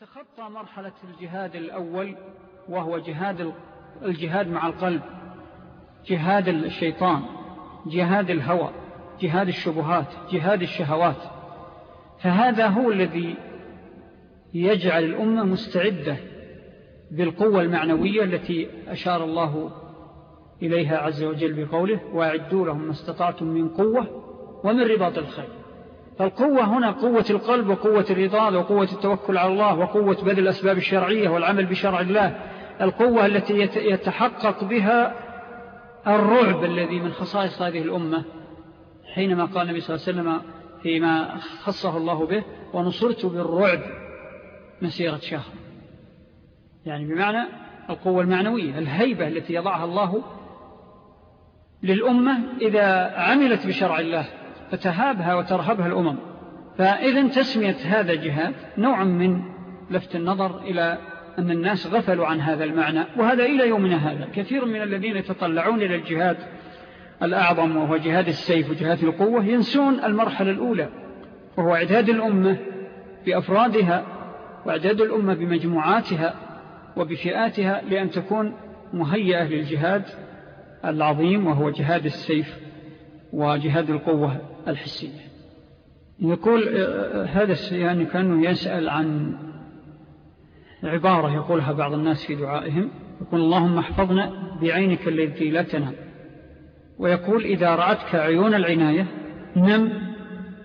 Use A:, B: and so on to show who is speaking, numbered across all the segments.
A: تتخطى مرحلة الجهاد الأول وهو جهاد الجهاد مع القلب جهاد الشيطان جهاد الهوى جهاد الشبهات جهاد الشهوات. فهذا هو الذي يجعل الأمة مستعدة بالقوة المعنوية التي أشار الله إليها عز وجل بقوله وأعدوا لهم ما استطعتم من قوة ومن رباط الخير. فالقوة هنا قوة القلب وقوة الرضا وقوة التوكل على الله وقوة بذل الأسباب الشرعية والعمل بشرع الله. القوة التي يتحقق بها الرعب الذي من خصائص هذه الأمة. حينما قال النبي صلى الله عليه وسلم فيما خصه الله به ونصرت بالرعب مسيرة شهر. يعني بمعنى القوة المعنوية الهيبة التي يضعها الله للأمة إذا عملت بشرع الله. فتهابها وترهبها الأمم. فإذا تسمية هذا جهاد نوع من لفت النظر إلى أن الناس غفلوا عن هذا المعنى وهذا إلى يومنا هذا. كثير من الذين يتطلعون إلى الجهاد الأعظم وهو جهاد السيف وجهاد القوة ينسون المرحلة الأولى وهو إعداد الأمة بأفرادها وإعداد الأمة بمجموعاتها وبفئاتها لأن تكون مهيئة للجهاد العظيم وهو جهاد السيف. وجهاد القوة الحسية. يقول هذا يعني كأنه يسأل عن عبارة يقولها بعض الناس في دعائهم يقول اللهم احفظنا بعينك التي لا تنام. ويقول إذا رأتك عيون العناية نم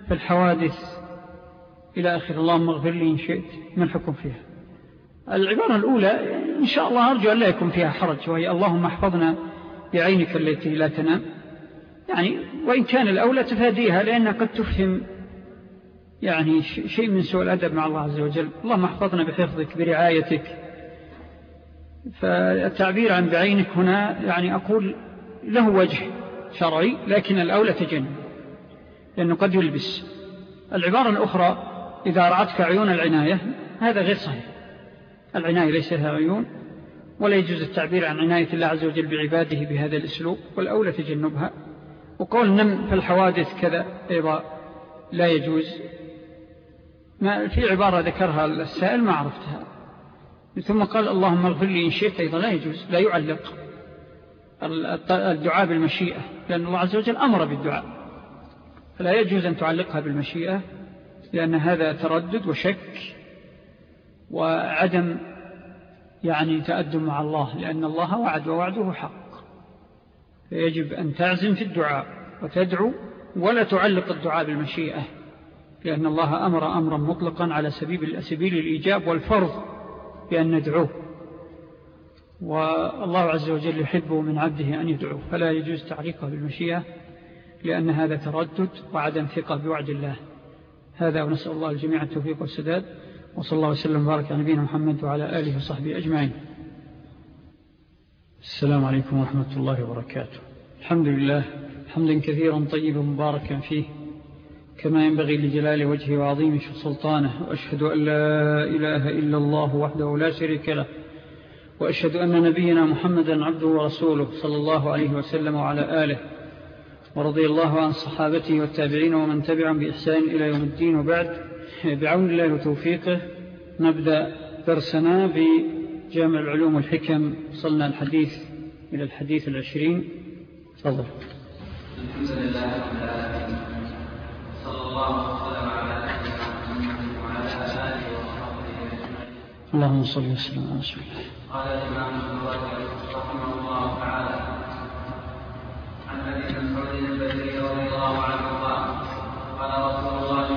A: في الحوادث. إلى آخر اللهم اغفر لي إن شئت من حكم فيها؟ العبارة الأولى إن شاء الله أرجو أن لا يكون فيها حرج وهي اللهم احفظنا بعينك التي لا تنام. يعني وإن كان الأولى تفاديها لأنها قد تفهم يعني شيء من سوء الأدب مع الله عز وجل. اللهم احفظنا بحفظك برعايتك. فالتعبير عن بعينك هنا يعني أقول له وجه شرعي لكن الأولى تجنب لأنه قد يلبس. العبارة الأخرى إذا رأتك عيون العناية هذا غير صحيح. العناية ليس لها عيون ولا يجوز التعبير عن عناية الله عز وجل بعباده بهذا الأسلوب والأولى تجنبها. وقول نم في الحوادث كذا أيضا لا يجوز. ما في عبارة ذكرها السائل ما عرفتها. ثم قال اللهم اغفر لي إن شئت أيضا لا يجوز لا يعلق الدعاء بالمشيئة لأن الله عز وجل أمر بالدعاء. فلا يجوز أن تعلقها بالمشيئة لأن هذا تردد وشك وعدم يعني تأدم مع الله لأن الله وعد ووعده حق. فيجب أن تعزم في الدعاء وتدعو ولا تعلق الدعاء بالمشيئة لأن الله أمر أمرا مطلقا على سبيل, سبيل الإيجاب والفرض بأن ندعوه. والله عز وجل يحب من عبده أن يدعوه فلا يجوز تعليقه بالمشيئة لأن هذا تردد وعدم ثقة بوعد الله. هذا ونسأل الله الجميع التوفيق والسداد وصلى الله وسلم وبارك على نبينا محمد وعلى آله وصحبه أجمعين. السلام عليكم ورحمة الله وبركاته. الحمد لله حمدا كثيرا طيبا مباركا فيه كما ينبغي لجلال وجهه وعظيم سلطانه وأشهد أن لا إله إلا الله وحده لا شريك له وأشهد أن نبينا محمدا عبده ورسوله صلى الله عليه وسلم وعلى آله ورضي الله عن صحابته والتابعين ومن تبعهم بإحسان إلى يوم الدين وبعد. بعون الله وتوفيقه نبدأ درسنا بجامع العلوم والحكم صلنا الحديث إلى الحديث العشرين. تفضل. الحمد لله رب العالمين صلى الله وسلم على محمد وعلى آله وصحبه اللهم صل وسلم على رسول الله. قال الإمام النووي رحمه الله تعالى عن أبي مسعود البدري رضي الله عنه قال قال رسول الله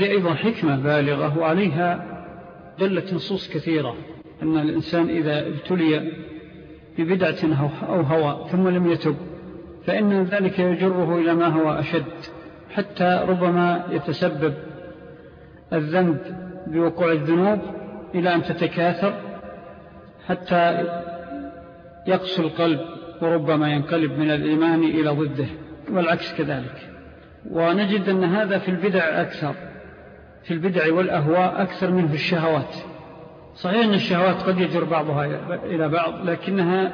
A: هذه أيضا حكمة بالغة وعليها دلت نصوص كثيرة أن الإنسان إذا ابتلي ببدعة أو هوى ثم لم يتب فإن ذلك يجره إلى ما هو أشد حتى ربما يتسبب الذنب بوقوع الذنوب إلى أن تتكاثر حتى يقسو القلب وربما ينقلب من الإيمان إلى ضده والعكس كذلك. ونجد أن هذا في البدع أكثر. في البدع والأهواء أكثر منه في الشهوات. صحيح أن الشهوات قد يجر بعضها إلى بعض لكنها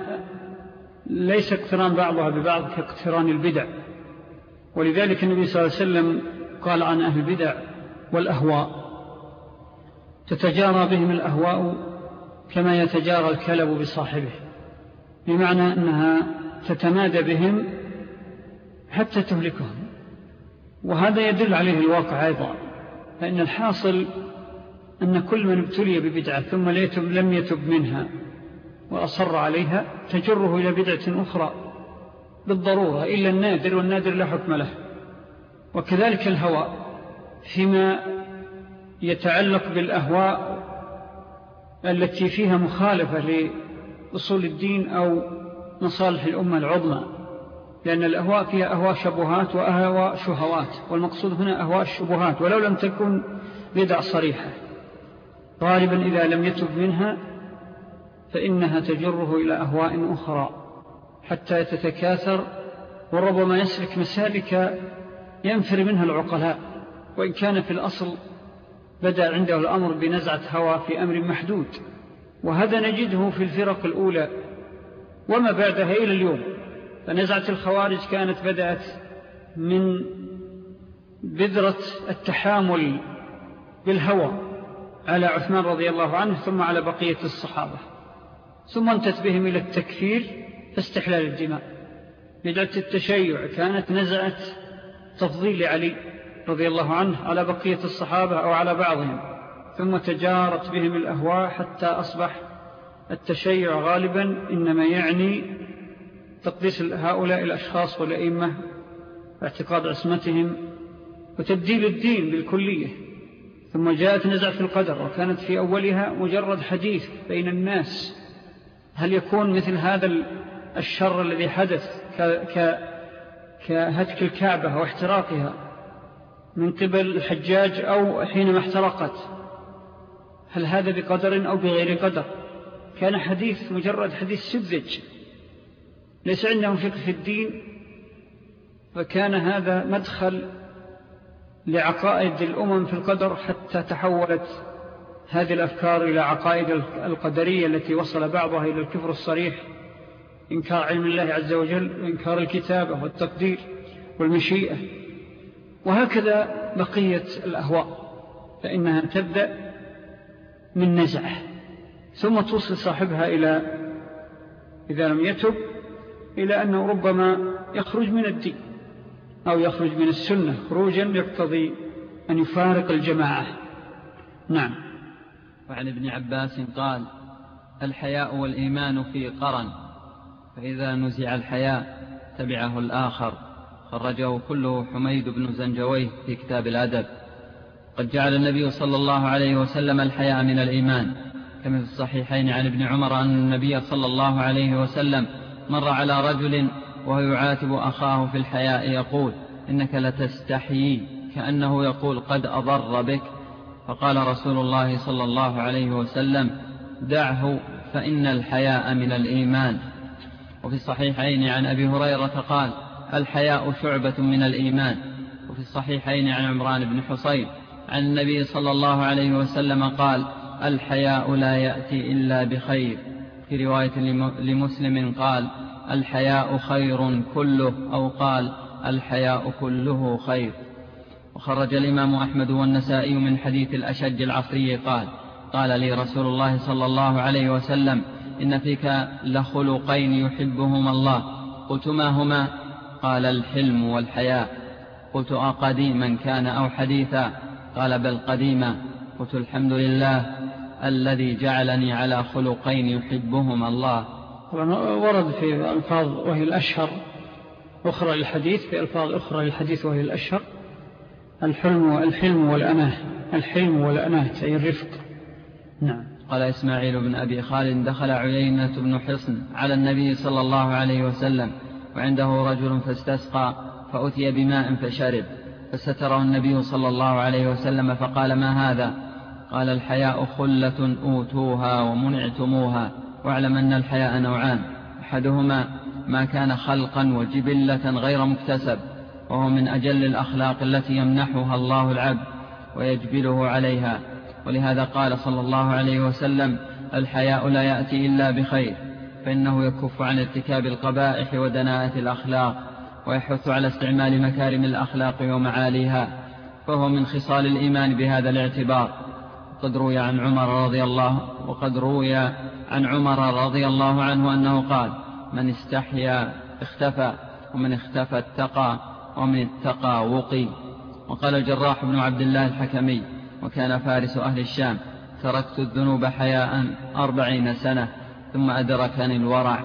A: ليس اقتران بعضها ببعض كاقتران البدع. ولذلك النبي صلى الله عليه وسلم قال عن أهل البدع والأهواء تتجارى بهم الأهواء كما يتجارى الكلب بصاحبه بمعنى أنها تتمادى بهم حتى تهلكهم. وهذا يدل عليه الواقع أيضا. فإن الحاصل أن كل من ابتلي ببدعة ثم لم يتب منها وأصر عليها تجره إلى بدعة أخرى بالضرورة إلا النادر والنادر لا حكم له. وكذلك الهوى فيما يتعلق بالأهواء التي فيها مخالفة لأصول الدين أو مصالح الأمة العظمى. لأن الأهواء فيها أهواء شبهات وأهواء شهوات والمقصود هنا أهواء الشبهات ولو لم تكن بدع صريحة. غالبا إذا لم يتب منها فإنها تجره إلى أهواء أخرى حتى يتتكاثر وربما يسلك مسالك ينفر منها العقلاء. وإن كان في الأصل بدأ عنده الأمر بنزعة هوى في أمر محدود. وهذا نجده في الفرق الأولى وما بعدها إلى اليوم. فنزعة الخوارج كانت بدأت من بذرة التحامل بالهوى على عثمان رضي الله عنه ثم على بقية الصحابة. ثم انتت بهم إلى التكفير فاستحلال الدماء. بدعة التشيع كانت نزعت تفضيل علي رضي الله عنه على بقية الصحابة أو على بعضهم ثم تجارت بهم الأهواء حتى أصبح التشيع غالبا إنما يعني تقديس هؤلاء الأشخاص والأئمة اعتقاد عصمتهم وتبديل الدين بالكلية. ثم جاءت نزعة القدر وكانت في أولها مجرد حديث بين الناس. هل يكون مثل هذا الشر الذي حدث كهتك الكعبة واحتراقها من قبل الحجاج أو حينما احترقت؟ هل هذا بقدر أو بغير قدر؟ كان حديث مجرد حديث سذج. ليس عندهم فقه في الدين فكان هذا مدخل لعقائد الأمم في القدر حتى تحولت هذه الأفكار إلى عقائد القدرية التي وصل بعضها إلى الكفر الصريح إنكار علم الله عز وجل وإنكار الكتابة والتقدير والمشيئة. وهكذا بقية الأهواء فإنها تبدأ من نزعة ثم توصل صاحبها إلى إذا لم يتب إلى أنه ربما يخرج من الدين أو يخرج من السنة خروجا يقتضي أن يفارق الجماعة. نعم.
B: وعن ابن عباس قال الحياء والإيمان في قرن فإذا نزع الحياء تبعه الآخر. خرجه كله حميد بن زنجويه في كتاب الأدب. قد جعل النبي صلى الله عليه وسلم الحياء من الإيمان. كما في الصحيحين عن ابن عمر أن النبي صلى الله عليه وسلم مر على رجل وهو يعاتب أخاه في الحياء يقول إنك لتستحيي كأنه يقول قد أضر بك. فقال رسول الله صلى الله عليه وسلم دعه فإن الحياء من الإيمان. وفي الصحيحين عن أبي هريرة قال الحياء شعبة من الإيمان. وفي الصحيحين عن عمران بن حصين عن النبي صلى الله عليه وسلم قال الحياء لا يأتي إلا بخير. في رواية لمسلم قال الحياء خير كله أو قال الحياء كله خير وخرج الإمام أحمد والنسائي من حديث الأشج العصري قال قال لي رسول الله صلى الله عليه وسلم إن فيك لخلقين يحبهما الله قلت ما هما قال الحلم والحياء قلت أقديما كان أو حديثا؟ قال بل قديما قلت الحمد لله الذي جعلني على خلقين يحبهما الله.
A: ورد في ألفاظ وهي الأشهر أخرى للحديث في ألفاظ أخرى للحديث وهي الأشهر. الحلم والحلم والأناة الحلم والأناة أي الرفق.
B: نعم. قال إسماعيل بن أبي خالد دخل عيينة بن حصن على النبي صلى الله عليه وسلم وعنده رجل فاستسقى فأتي بماء فشرب فستره النبي صلى الله عليه وسلم فقال ما هذا؟ قال الحياء خلة أوتوها ومنعتموها. واعلم أن الحياء نوعان. أحدهما ما كان خلقا وجبلة غير مكتسب وهو من أجل الأخلاق التي يمنحها الله العبد ويجبله عليها. ولهذا قال صلى الله عليه وسلم الحياء لا يأتي إلا بخير فإنه يكف عن ارتكاب القبائح ودناءة الأخلاق ويحث على استعمال مكارم الأخلاق ومعاليها فهو من خصال الإيمان بهذا الاعتبار. قد روي عن عمر رضي الله وقد روي عن عمر رضي الله عنه أنه قال من استحيا اختفى ومن اختفى اتقى ومن اتقى وقي. وقال الجراح بن عبد الله الحكمي وكان فارس أهل الشام تركت الذنوب حياء أربعين سنة ثم أدركني الورع.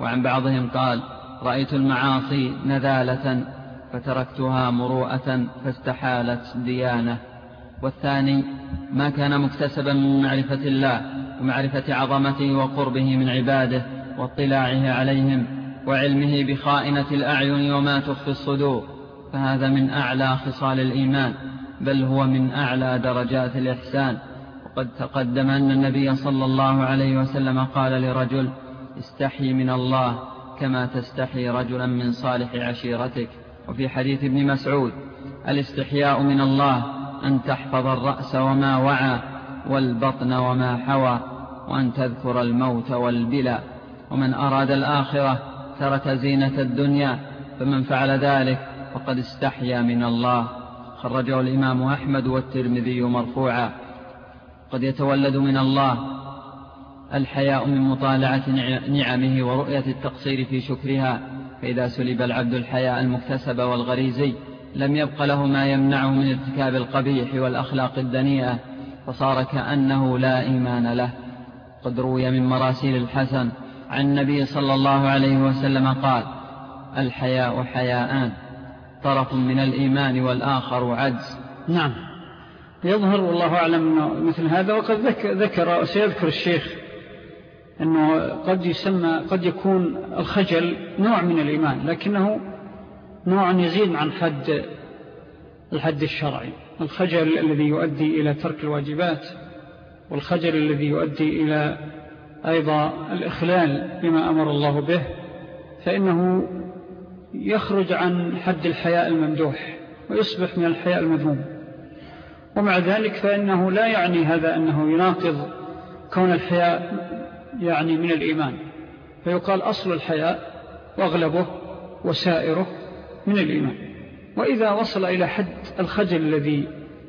B: وعن بعضهم قال رأيت المعاصي نذالة فتركتها مروءة فاستحالت ديانة. والثاني ما كان مكتسبا من معرفة الله ومعرفة عظمته وقربه من عباده واطلاعه عليهم وعلمه بخائنة الأعين وما تخفي الصدور. فهذا من أعلى خصال الإيمان بل هو من أعلى درجات الإحسان. وقد تقدم أن النبي صلى الله عليه وسلم قال لرجل استحي من الله كما تستحي رجلا من صالح عشيرتك. وفي حديث ابن مسعود الاستحياء من الله أن تحفظ الرأس وما وعى والبطن وما حوى وأن تذكر الموت والبلى ومن أراد الآخرة ترك زينة الدنيا فمن فعل ذلك فقد استحيا من الله. خرجه الإمام أحمد والترمذي مرفوعا. قد يتولد من الله الحياء من مطالعة نعمه ورؤية التقصير في شكرها. فإذا سلب العبد الحياء المكتسب والغريزي لم يبق له ما يمنعه من ارتكاب القبيح والأخلاق الدنيئة فصار كأنه لا إيمان له. قد روي من مراسيل الحسن عن النبي صلى الله عليه وسلم قال الحياء حياءان طرف من الإيمان والآخر عجز.
A: نعم. يظهر والله أعلم مثل هذا وقد ذكر سيذكر الشيخ أنه قد يسمى قد يكون الخجل نوع من الإيمان لكنه نوع يزيد عن حد الحد الشرعي. الخجل الذي يؤدي إلى ترك الواجبات والخجل الذي يؤدي إلى أيضا الإخلال بما أمر الله به فإنه يخرج عن حد الحياء الممدوح ويصبح من الحياء المذموم. ومع ذلك فإنه لا يعني هذا أنه يناقض كون الحياء يعني من الإيمان. فيقال أصل الحياء وأغلبه وسائره من الإيمان. وإذا وصل إلى حد الخجل الذي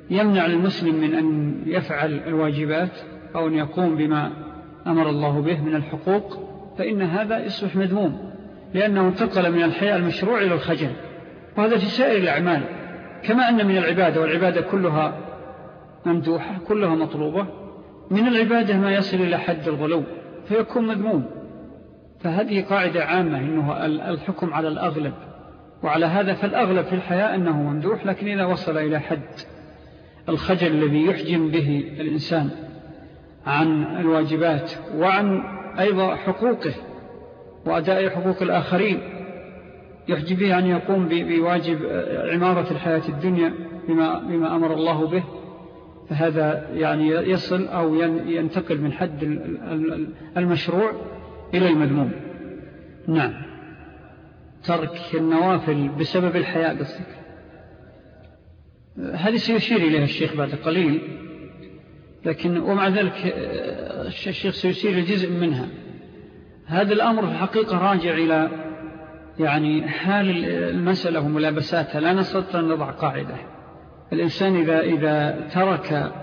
A: يمنع المسلم من أن يفعل الواجبات أو أن يقوم بما أمر الله به من الحقوق فإن هذا يصبح مذموم لأنه انتقل من الحياء المشروع إلى الخجل. وهذا في سائر الأعمال كما أن من العبادة والعبادة كلها ممدوحة كلها مطلوبة من العبادة ما يصل إلى حد الغلو فيكون مذموم. فهذه قاعدة عامة إنه الحكم على الأغلب. وعلى هذا فالأغلب في الحياة أنه ممدوح لكن إذا وصل إلى حد الخجل الذي يحجم به الإنسان عن الواجبات وعن أيضا حقوقه وأداء حقوق الآخرين يحجب به أن يقوم بواجب عمارة الحياة الدنيا بما, بما أمر الله به فهذا يعني يصل أو ينتقل من حد المشروع إلى المذموم. نعم. ترك النوافل بسبب الحياة قصدك. هذه سيشير إليها الشيخ بعد قليل لكن ومع ذلك الشيخ سيشير لجزء منها. هذا الأمر في الحقيقة راجع إلى يعني حال المسألة وملابساتها. لا نستطيع أن نضع قاعدة. الإنسان إذا, إذا ترك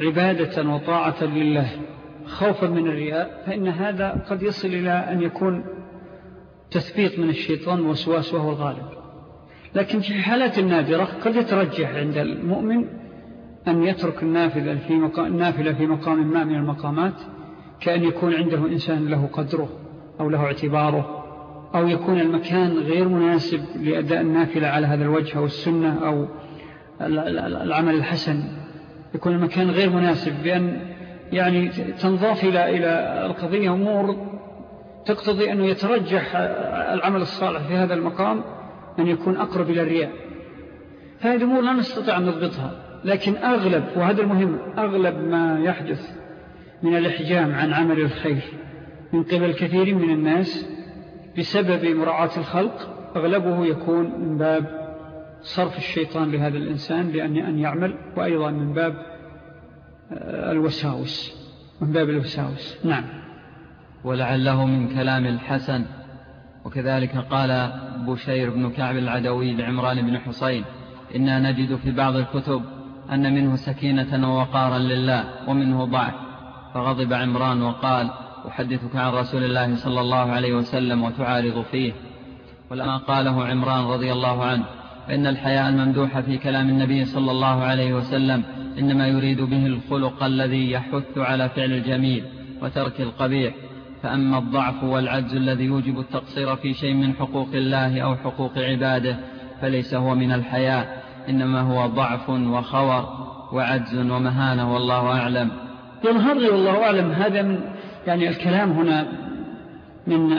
A: عبادة وطاعة لله خوفا من الرياء فإن هذا قد يصل إلى أن يكون تثبيط من الشيطان وسواس وهو الغالب لكن في حالات النادرة قد يترجح عند المؤمن أن يترك النافذة في مقام, النافلة في مقام ما من المقامات كأن يكون عنده إنسان له قدره أو له اعتباره أو يكون المكان غير مناسب لأداء النافلة على هذا الوجه أو السنة أو العمل الحسن. يكون المكان غير مناسب بأن يعني تنضاف إلى, إلى القضية أمور تقتضي أنه يترجح العمل الصالح في هذا المقام أن يكون أقرب إلى الرياء. هذه أمور لا نستطيع أن نضبطها لكن أغلب وهذا المهم أغلب ما يحدث من الإحجام عن عمل الخير من قبل كثير من الناس بسبب مراعاة الخلق أغلبه يكون من باب صرف الشيطان لهذا الإنسان لأن أن يعمل وأيضا من باب آه، الوساوس من باب الوساوس. نعم.
B: ولعله من كلام الحسن. وكذلك قال بشير بن كعب العدوي لعمران بن حسين إنا نجد في بعض الكتب أن منه سكينة ووقارا لله ومنه ضعف. فغضب عمران وقال أحدثك عن رسول الله صلى الله عليه وسلم وتعارض فيه. ولما قاله عمران رضي الله عنه فإن الحياء الممدوح في كلام النبي صلى الله عليه وسلم إنما يريد به الخلق الذي يحث على فعل الجميل وترك القبيح فأما الضعف والعجز الذي يوجب التقصير في شيء من حقوق الله أو حقوق عباده فليس هو من الحياء إنما هو ضعف وخور وعجز ومهانة والله أعلم.
A: يظهر لي والله أعلم. هذا من يعني الكلام هنا من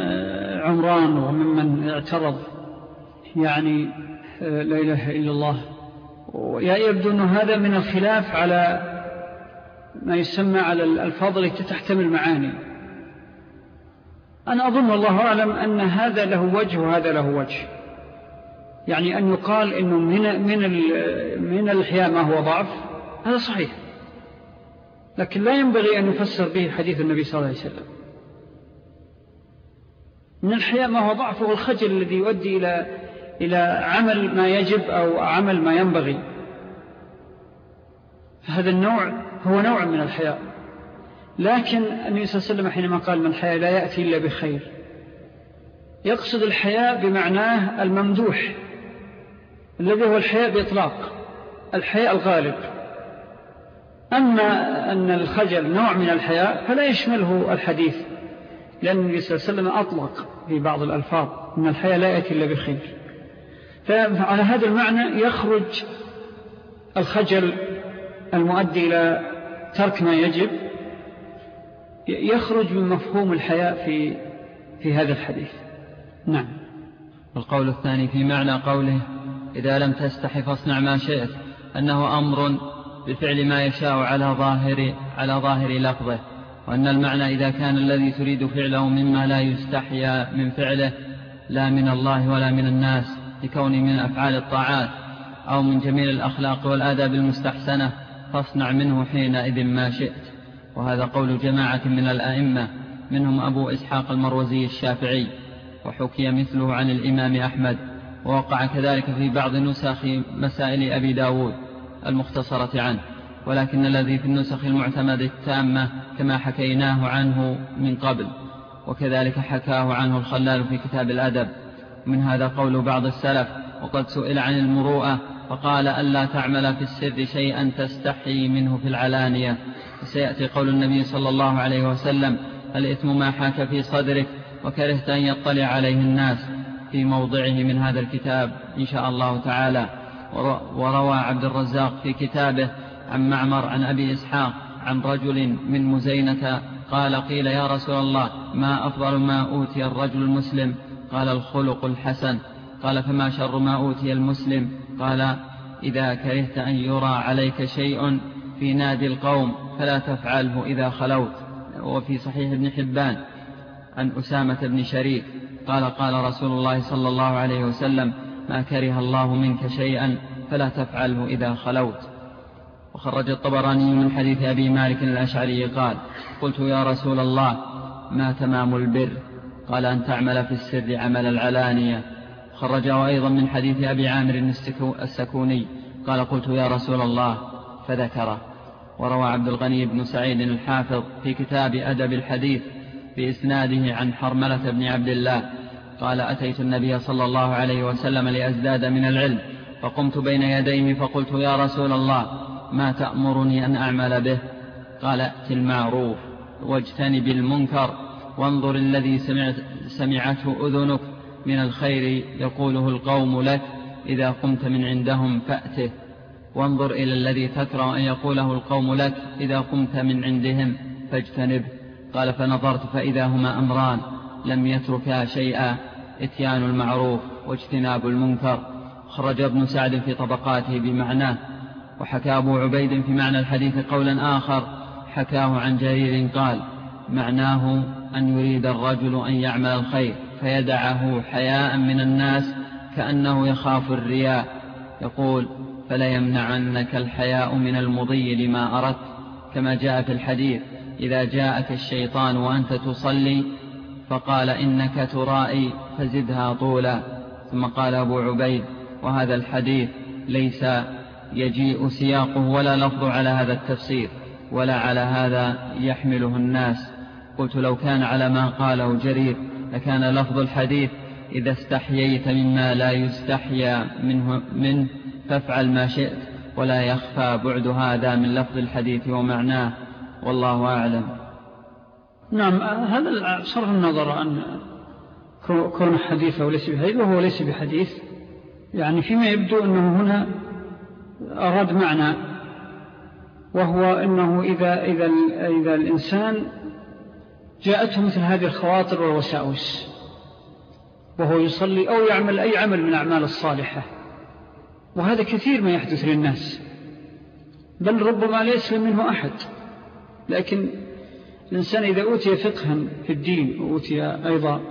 A: عمران وممن اعترض. يعني لا إله إلا الله. يبدو أن هذا من الخلاف على ما يسمى على الألفاظ التي تحتمل معاني. أنا أظن الله أعلم أن هذا له وجه وهذا له وجه. يعني أن يقال أنه من, من, من الإحياء ما هو ضعف هذا صحيح. لكن لا ينبغي أن يفسر به حديث النبي صلى الله عليه وسلم. من الحياء ما هو ضعف هو الخجل الذي يؤدي إلى, إلى عمل ما يجب أو عمل ما ينبغي. فهذا النوع هو نوع من الحياء لكن النبي صلى الله عليه وسلم حينما قال من الحياء لا يأتي إلا بخير يقصد الحياء بمعناه الممدوح الذي هو الحياء بإطلاق الحياء الغالب. أما أن الخجل نوع من الحياء فلا يشمله الحديث لأن النبي صلى الله عليه وسلم أطلق في بعض الألفاظ أن الحياء لا يأتي إلا بخير. فعلى هذا المعنى يخرج الخجل المؤدي إلى ترك ما يجب يخرج من مفهوم الحياء في, في هذا الحديث. نعم.
B: القول الثاني في معنى قوله إذا لم تستحي فاصنع ما شئت أنه أمر بفعل ما يشاء على ظاهر, على ظاهر لفظه وأن المعنى إذا كان الذي تريد فعله مما لا يستحيا من فعله لا من الله ولا من الناس لكونه من أفعال الطاعات أو من جميل الأخلاق والآداب المستحسنة فاصنع منه حينئذ ما شئت. وهذا قول جماعة من الأئمة منهم أبو إسحاق المروزي الشافعي وحكي مثله عن الإمام أحمد ووقع كذلك في بعض نسخ مسائل أبي داود المختصرة عنه ولكن الذي في النسخ المعتمد التامة كما حكيناه عنه من قبل وكذلك حكاه عنه الخلال في كتاب الأدب. من هذا قول بعض السلف وقد سئل عن المروءة فقال ألا تعمل في السر شيئا تستحي منه في العلانية. سيأتي قول النبي صلى الله عليه وسلم الإثم ما حاك في صدرك وكرهت أن يطلع عليه الناس في موضعه من هذا الكتاب إن شاء الله تعالى. وروى عبد الرزاق في كتابه عن معمر عن أبي إسحاق عن رجل من مزينة قال قيل يا رسول الله ما أفضل ما أوتي الرجل المسلم؟ قال الخلق الحسن. قال فما شر ما أوتي المسلم؟ قال إذا كرهت أن يرى عليك شيء في نادي القوم فلا تفعله إذا خلوت. وفي صحيح ابن حبان عن أسامة بن شريك. قال قال رسول الله صلى الله عليه وسلم ما كره الله منك شيئا فلا تفعله إذا خلوت. وخرج الطبراني من حديث أبي مالك الأشعري قال قلت يا رسول الله ما تمام البر؟ قال أن تعمل في السر عمل العلانية. خرجه أيضا من حديث أبي عامر السكوني. قال قلت يا رسول الله فذكره وروى عبد الغني بن سعيد الحافظ في كتاب أدب الحديث بإسناده عن حرملة بن عبد الله. قال أتيت النبي صلى الله عليه وسلم لأزداد من العلم فقمت بين يديه فقلت يا رسول الله ما تأمرني أن أعمل به؟ قال ائت المعروف واجتنب المنكر وانظر الذي سمعت سمعته أذنك. من الخير يقوله القوم لك إذا قمت من عندهم فأته وانظر إلى الذي تكره أن يقوله القوم لك إذا قمت من عندهم فاجتنبه قال فنظرت فإذا هما أمران لم يتركا شيئا إتيان المعروف واجتناب المنكر. خرج ابن سعد في طبقاته بمعناه وحكى أبو عبيد في معنى الحديث قولا آخر حكاه عن جرير قال معناه أن يريد الرجل أن يعمل الخير. فيدعه حياء من الناس كأنه يخاف الرياء. يقول فلا يمنعنك الحياء من المضي لما أردت. كما جاء في الحديث إذا جاءك الشيطان وأنت تصلي فقال إنك ترائي فزدها طولا. ثم قال أبو عبيد وهذا الحديث ليس يجيء سياقه ولا لفظ على هذا التفسير ولا على هذا يحمله الناس. قلت لو كان على ما قاله جرير لكان لفظ الحديث إذا استحييت مما لا يستحيا منه, منه فافعل ما شئت ولا يخفى بعد هذا من لفظ الحديث ومعناه والله أعلم.
A: نعم هذا صرف النظر عن كون حديثه وليس بحديث وهو ليس بحديث. يعني فيما يبدو أنه هنا أراد معنى وهو أنه إذا, إذا, إذا الإنسان جاءته مثل هذه الخواطر والوساوس وهو يصلي أو يعمل أي عمل من أعمال الصالحة. وهذا كثير ما يحدث للناس بل ربما لا يسلم منه أحد. لكن الإنسان إذا أوتي فقها في الدين وأوتي أيضا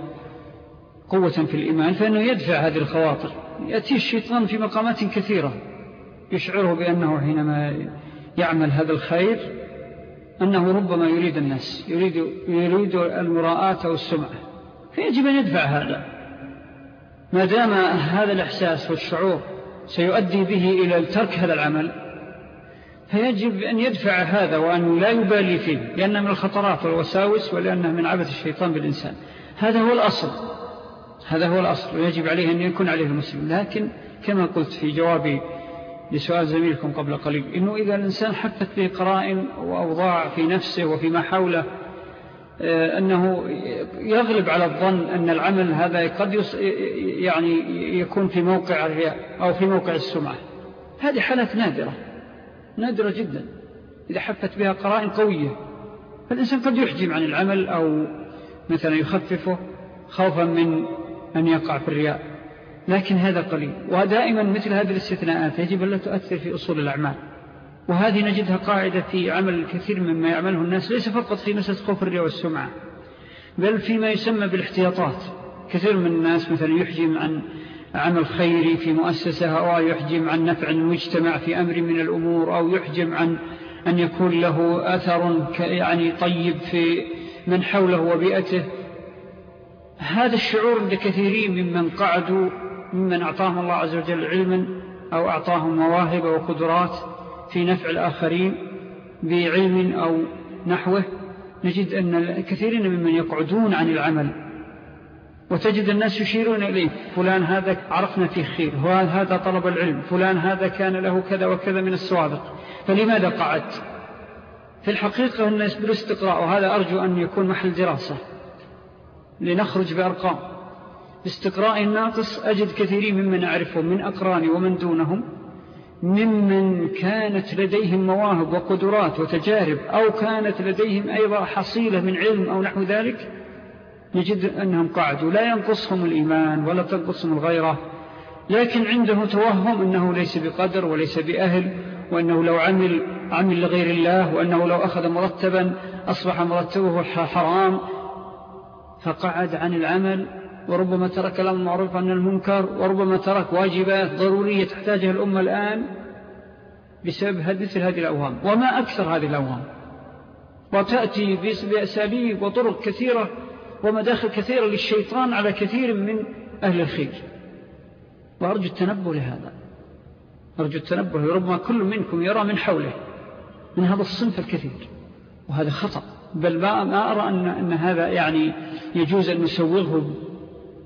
A: قوة في الإيمان فإنه يدفع هذه الخواطر. يأتي الشيطان في مقامات كثيرة يشعره بأنه حينما يعمل هذا الخير أنه ربما يريد الناس يريد, يريد المراءة والسمعة. فيجب أن يدفع هذا. ما دام هذا الإحساس والشعور سيؤدي به إلى ترك هذا العمل فيجب أن يدفع هذا وأن لا يبالي فيه لأنه من الخطرات والوساوس ولأنه من عبث الشيطان بالإنسان. هذا هو الأصل. هذا هو الأصل. ويجب عليه أن يكون عليه المسلم. لكن كما قلت في جوابي لسؤال زميلكم قبل قليل إنه إذا الإنسان حفت به قرائن وأوضاع في نفسه وفيما حوله آه، أنه يغلب على الظن أن العمل هذا قد يعني يكون في موقع الرياء أو في موقع السمعة. هذه حالات نادرة نادرة جدا. إذا حفت بها قرائن قوية فالإنسان قد يحجم عن العمل أو مثلا يخففه خوفا من أن يقع في الرياء. لكن هذا قليل. ودائما مثل هذه الاستثناءات يجب أن لا تؤثر في أصول الأعمال. وهذه نجدها قاعدة في عمل الكثير مما يعمله الناس ليس فقط في مسألة خوف الرياء والسمعة بل فيما يسمى بالاحتياطات. كثير من الناس مثلا يحجم عن عمل خيري في مؤسسة أو يحجم عن نفع المجتمع في أمر من الأمور أو يحجم عن أن يكون له أثر يعني طيب في من حوله وبيئته. هذا الشعور عند كثيرين ممن قعدوا ممن أعطاهم الله عز وجل علما أو أعطاهم مواهب وقدرات في نفع الآخرين بعلم أو نحوه نجد أن كثيرين ممن يقعدون عن العمل وتجد الناس يشيرون إليه فلان هذا عرفنا فيه خير هذا طلب العلم فلان هذا كان له كذا وكذا من السوابق فلماذا قعدت؟ في الحقيقة الناس بالاستقراء وهذا أرجو أن يكون محل دراسة لنخرج بأرقام. باستقراء الناقص أجد كثيرين ممن أعرفهم من أقراني ومن دونهم ممن كانت لديهم مواهب وقدرات وتجارب أو كانت لديهم أيضا حصيلة من علم أو نحو ذلك نجد أنهم قعدوا. لا ينقصهم الإيمان ولا تنقصهم الغيرة لكن عنده توهم أنه ليس بقدر وليس بأهل وأنه لو عمل عمل لغير الله وأنه لو أخذ مرتبا أصبح مرتبه حرام فقعد عن العمل وربما ترك الأمر معروف عن المنكر وربما ترك واجبات ضرورية تحتاجها الأمة الآن بسبب مثل هذه الأوهام. وما أكثر هذه الأوهام؟ وتأتي بأساليب وطرق كثيرة ومداخل كثيرة للشيطان على كثير من أهل الخير. وأرجو التنبه لهذا. أرجو التنبه ربما كل منكم يرى من حوله من هذا الصنف الكثير. وهذا خطأ. بل ما أرى أن, أن هذا يعني يجوز أن نسوغه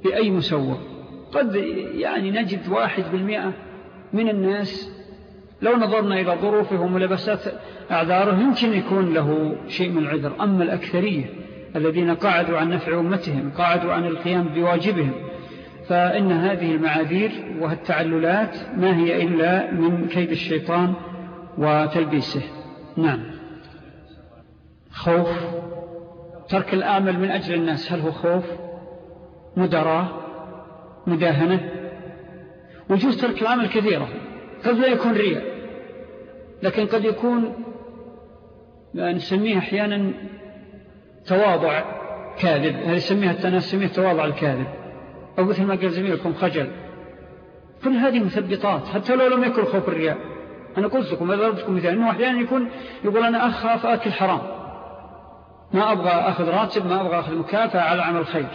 A: بأي مسوغ قد يعني نجد واحد بالمئة من الناس لو نظرنا إلى ظروفه وملبسات أعذاره يمكن يكون له شيء من العذر. أما الأكثرية الذين قاعدوا عن نفع أمتهم قاعدوا عن القيام بواجبهم فإن هذه المعاذير وهالتعللات ما هي إلا من كيد الشيطان وتلبيسه. نعم. خوف. ترك الآمل من أجل الناس هل هو خوف؟ مدراء مداهنة وجوز ترك العمل كثيرة قد لا يكون رياء لكن قد يكون نسميه أحيانا تواضع كاذب هذا يسميها التناسمية تواضع الكاذب أو مثل ما قال زميلكم خجل. كل هذه مثبطات حتى لو لم يكن خوف الرياء. أنا قلت لكم ضربتكم مثال أنه أحيانا يكون يقول أنا أخاف أكل حرام. ما أبغى أخذ راتب ما أبغى أخذ مكافأة على عمل خير.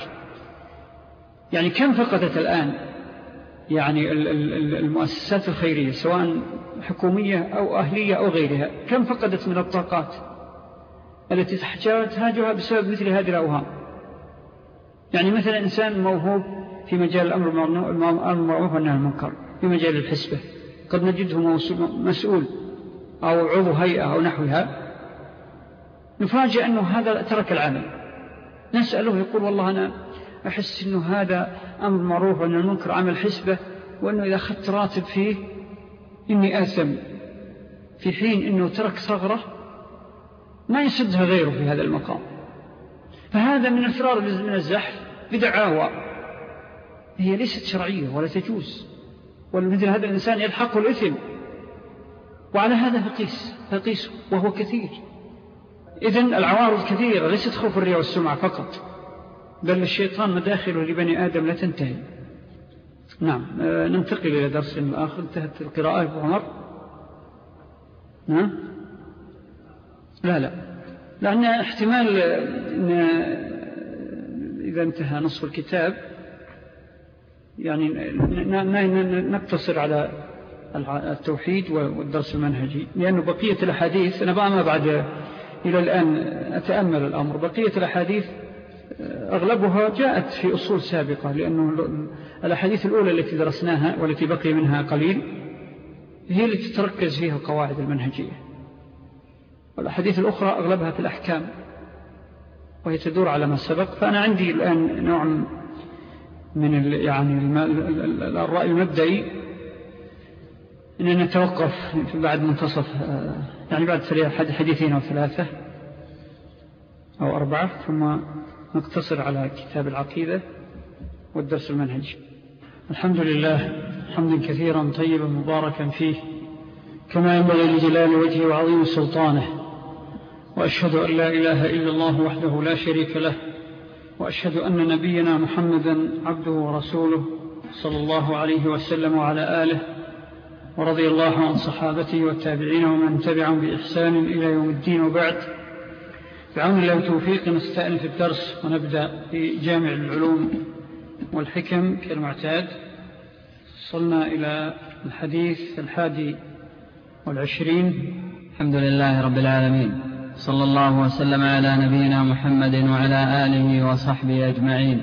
A: يعني كم فقدت الآن؟ يعني المؤسسات الخيرية سواء حكومية أو أهلية أو غيرها كم فقدت من الطاقات التي تحتاجها بسبب مثل هذه الأوهام؟ يعني مثلا إنسان موهوب في مجال الأمر المعروف والنهي المنكر في مجال الحسبة قد نجده مسؤول أو عضو هيئة أو نحوها نفاجئ أنه هذا ترك العمل. نسأله يقول والله أنا أحس أنه هذا أمر معروف وأن المنكر عمل حسبة وأنه إذا أخذت راتب فيه إني آثم. في حين أنه ترك صغرة ما يسدها غيره في هذا المقام. فهذا من الفرار من الزحف بدعاوى. هي ليست شرعية ولا تجوز. ولمثل هذا الإنسان يلحقه الإثم. وعلى هذا فقيس فقيس وهو كثير. إذن العوارض كثيرة ليست خوف الرياء والسمعة فقط. بل الشيطان مداخله لبني آدم لا تنتهي. نعم آه، ننتقل إلى درس آخر انتهت القراءة أبو عمر. نعم. لا لا. لأن احتمال إن إذا انتهى نصف الكتاب يعني نقتصر على التوحيد والدرس المنهجي. لأنه بقية الأحاديث أنا ما بعد إلى الآن أتأمل الأمر. بقية الأحاديث أغلبها جاءت في أصول سابقة لأنه الأحاديث الأولى التي درسناها والتي بقي منها قليل هي التي تركز فيها القواعد المنهجية. والأحاديث الأخرى أغلبها في الأحكام وهي تدور على ما سبق. فأنا عندي الآن نوع من يعني الرأي المبدئي أننا نتوقف بعد منتصف يعني بعد حديثين أو ثلاثة أو أربعة ثم نقتصر على كتاب العقيدة والدرس المنهج. الحمد لله حمدا كثيرا طيبا مباركا فيه كما ينبغي لجلال وجهه وعظيم سلطانه. وأشهد أن لا إله إلا الله وحده لا شريك له وأشهد أن نبينا محمدا عبده ورسوله صلى الله عليه وسلم وعلى آله ورضي الله عن صحابته والتابعين ومن تبعهم بإحسان إلى يوم الدين وبعد. بعون الله توفيق نستأنف الدرس ونبدأ في جامع العلوم والحكم كالمعتاد صلنا إلى الحديث الحادي والعشرين.
B: الحمد لله رب العالمين. صلى الله وسلم على نبينا محمد وعلى آله وصحبه أجمعين.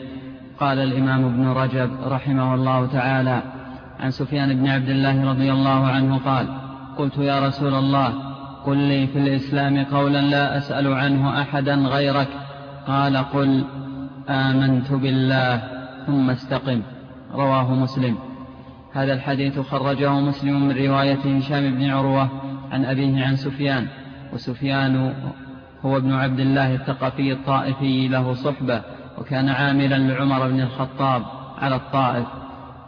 B: قال الإمام ابن رجب رحمه الله تعالى عن سفيان بن عبد الله رضي الله عنه قال قلت يا رسول الله قل لي في الإسلام قولا لا أسأل عنه أحدا غيرك. قال قل آمنت بالله ثم استقم. رواه مسلم. هذا الحديث خرجه مسلم من رواية هشام بن عروة عن أبيه عن سفيان وسفيان هو ابن عبد الله الثقفي الطائفي له صحبة وكان عاملا لعمر بن الخطاب على الطائف.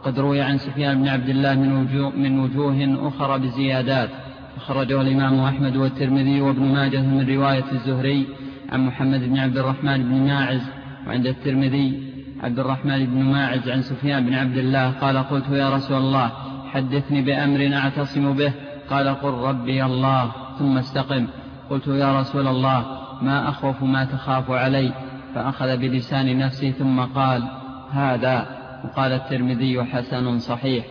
B: قد روي عن سفيان بن عبد الله من وجوه, من وجوه أخرى بزيادات. أخرجه الإمام أحمد والترمذي وابن ماجه من رواية الزهري عن محمد بن عبد الرحمن بن ماعز وعند الترمذي عبد الرحمن بن ماعز عن سفيان بن عبد الله قال قلت يا رسول الله حدثني بأمر أعتصم به قال قل ربي الله ثم استقم قلت يا رسول الله ما أخوف ما تخاف علي فأخذ بلسان نفسي ثم قال هذا وقال الترمذي حسن صحيح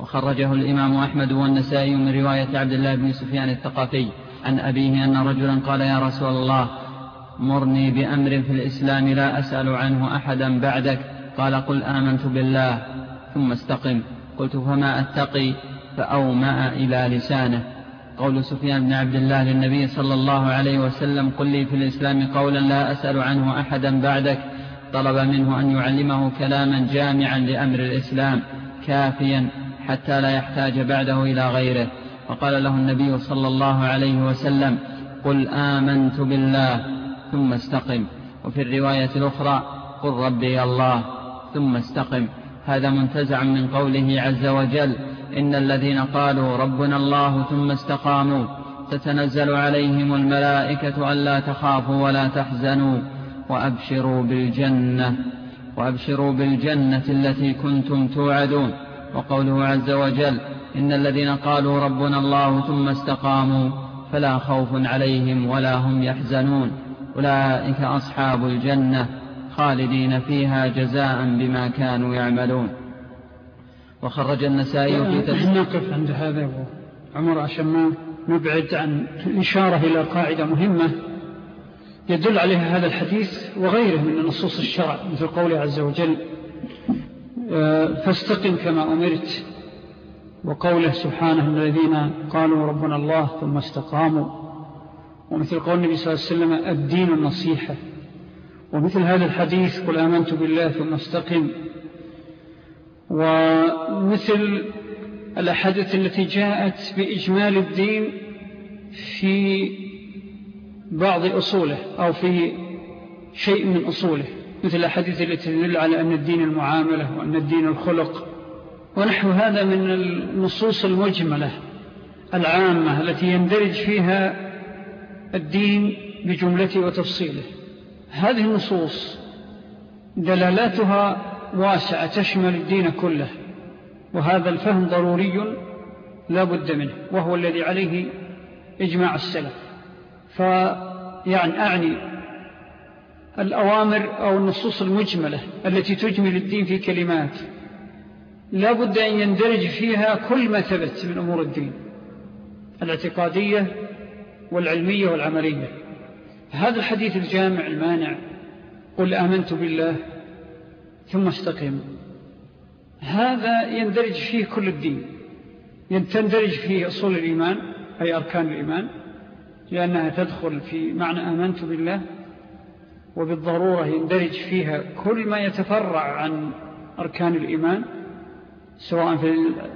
B: وخرجه الإمام أحمد والنسائي من رواية عبد الله بن سفيان الثقافي عن أبيه أن رجلا قال يا رسول الله مرني بأمر في الإسلام لا أسأل عنه أحدا بعدك. قال قل آمنت بالله ثم استقم. قلت فما أتقي؟ فأومأ إلى لسانه. قول سفيان بن عبد الله للنبي صلى الله عليه وسلم قل لي في الإسلام قولا لا أسأل عنه أحدا بعدك. طلب منه أن يعلمه كلاما جامعا لأمر الإسلام كافيا. حتى لا يحتاج بعده إلى غيره. وقال له النبي صلى الله عليه وسلم قل آمنت بالله ثم استقم. وفي الرواية الأخرى قل ربي الله ثم استقم. هذا منتزع من قوله عز وجل إن الذين قالوا ربنا الله ثم استقاموا تتنزل عليهم الملائكة ألا تخافوا ولا تحزنوا وأبشروا بالجنة وأبشروا بالجنة التي كنتم توعدون. وقوله عز وجل إن الذين قالوا ربنا الله ثم استقاموا فلا خوف عليهم ولا هم يحزنون. أولئك أصحاب الجنة خالدين فيها جزاء بما كانوا يعملون. وخرج النسائي في
A: تفسير نقف عند هذا. عمر عشان ما نبعد عن الإشارة إلى قاعدة مهمة يدل عليها هذا الحديث وغيره من نصوص الشرع مثل قوله عز وجل فاستقم كما أمرت وقوله سبحانه الذين قالوا ربنا الله ثم استقاموا. ومثل قول النبي صلى الله عليه وسلم الدين النصيحة. ومثل هذا الحديث قل آمنت بالله ثم استقم. ومثل الأحاديث التي جاءت بإجمال الدين في بعض أصوله أو في شيء من أصوله. مثل الأحاديث التي تدل على أن الدين المعاملة وأن الدين الخلق ونحو هذا من النصوص المجملة العامة التي يندرج فيها الدين بجملته وتفصيله. هذه النصوص دلالاتها واسعة تشمل الدين كله وهذا الفهم ضروري لا بد منه وهو الذي عليه إجماع السلف. فيعني أعني الأوامر أو النصوص المجملة التي تجمل الدين في كلمات. لا بد أن يندرج فيها كل ما ثبت من أمور الدين الاعتقادية والعلمية والعملية. هذا الحديث الجامع المانع قل آمنت بالله ثم استقم. هذا يندرج فيه كل الدين. تندرج فيه أصول الإيمان أي أركان الإيمان لأنها تدخل في معنى آمنت بالله وبالضرورة يندرج فيها كل ما يتفرع عن أركان الإيمان سواء في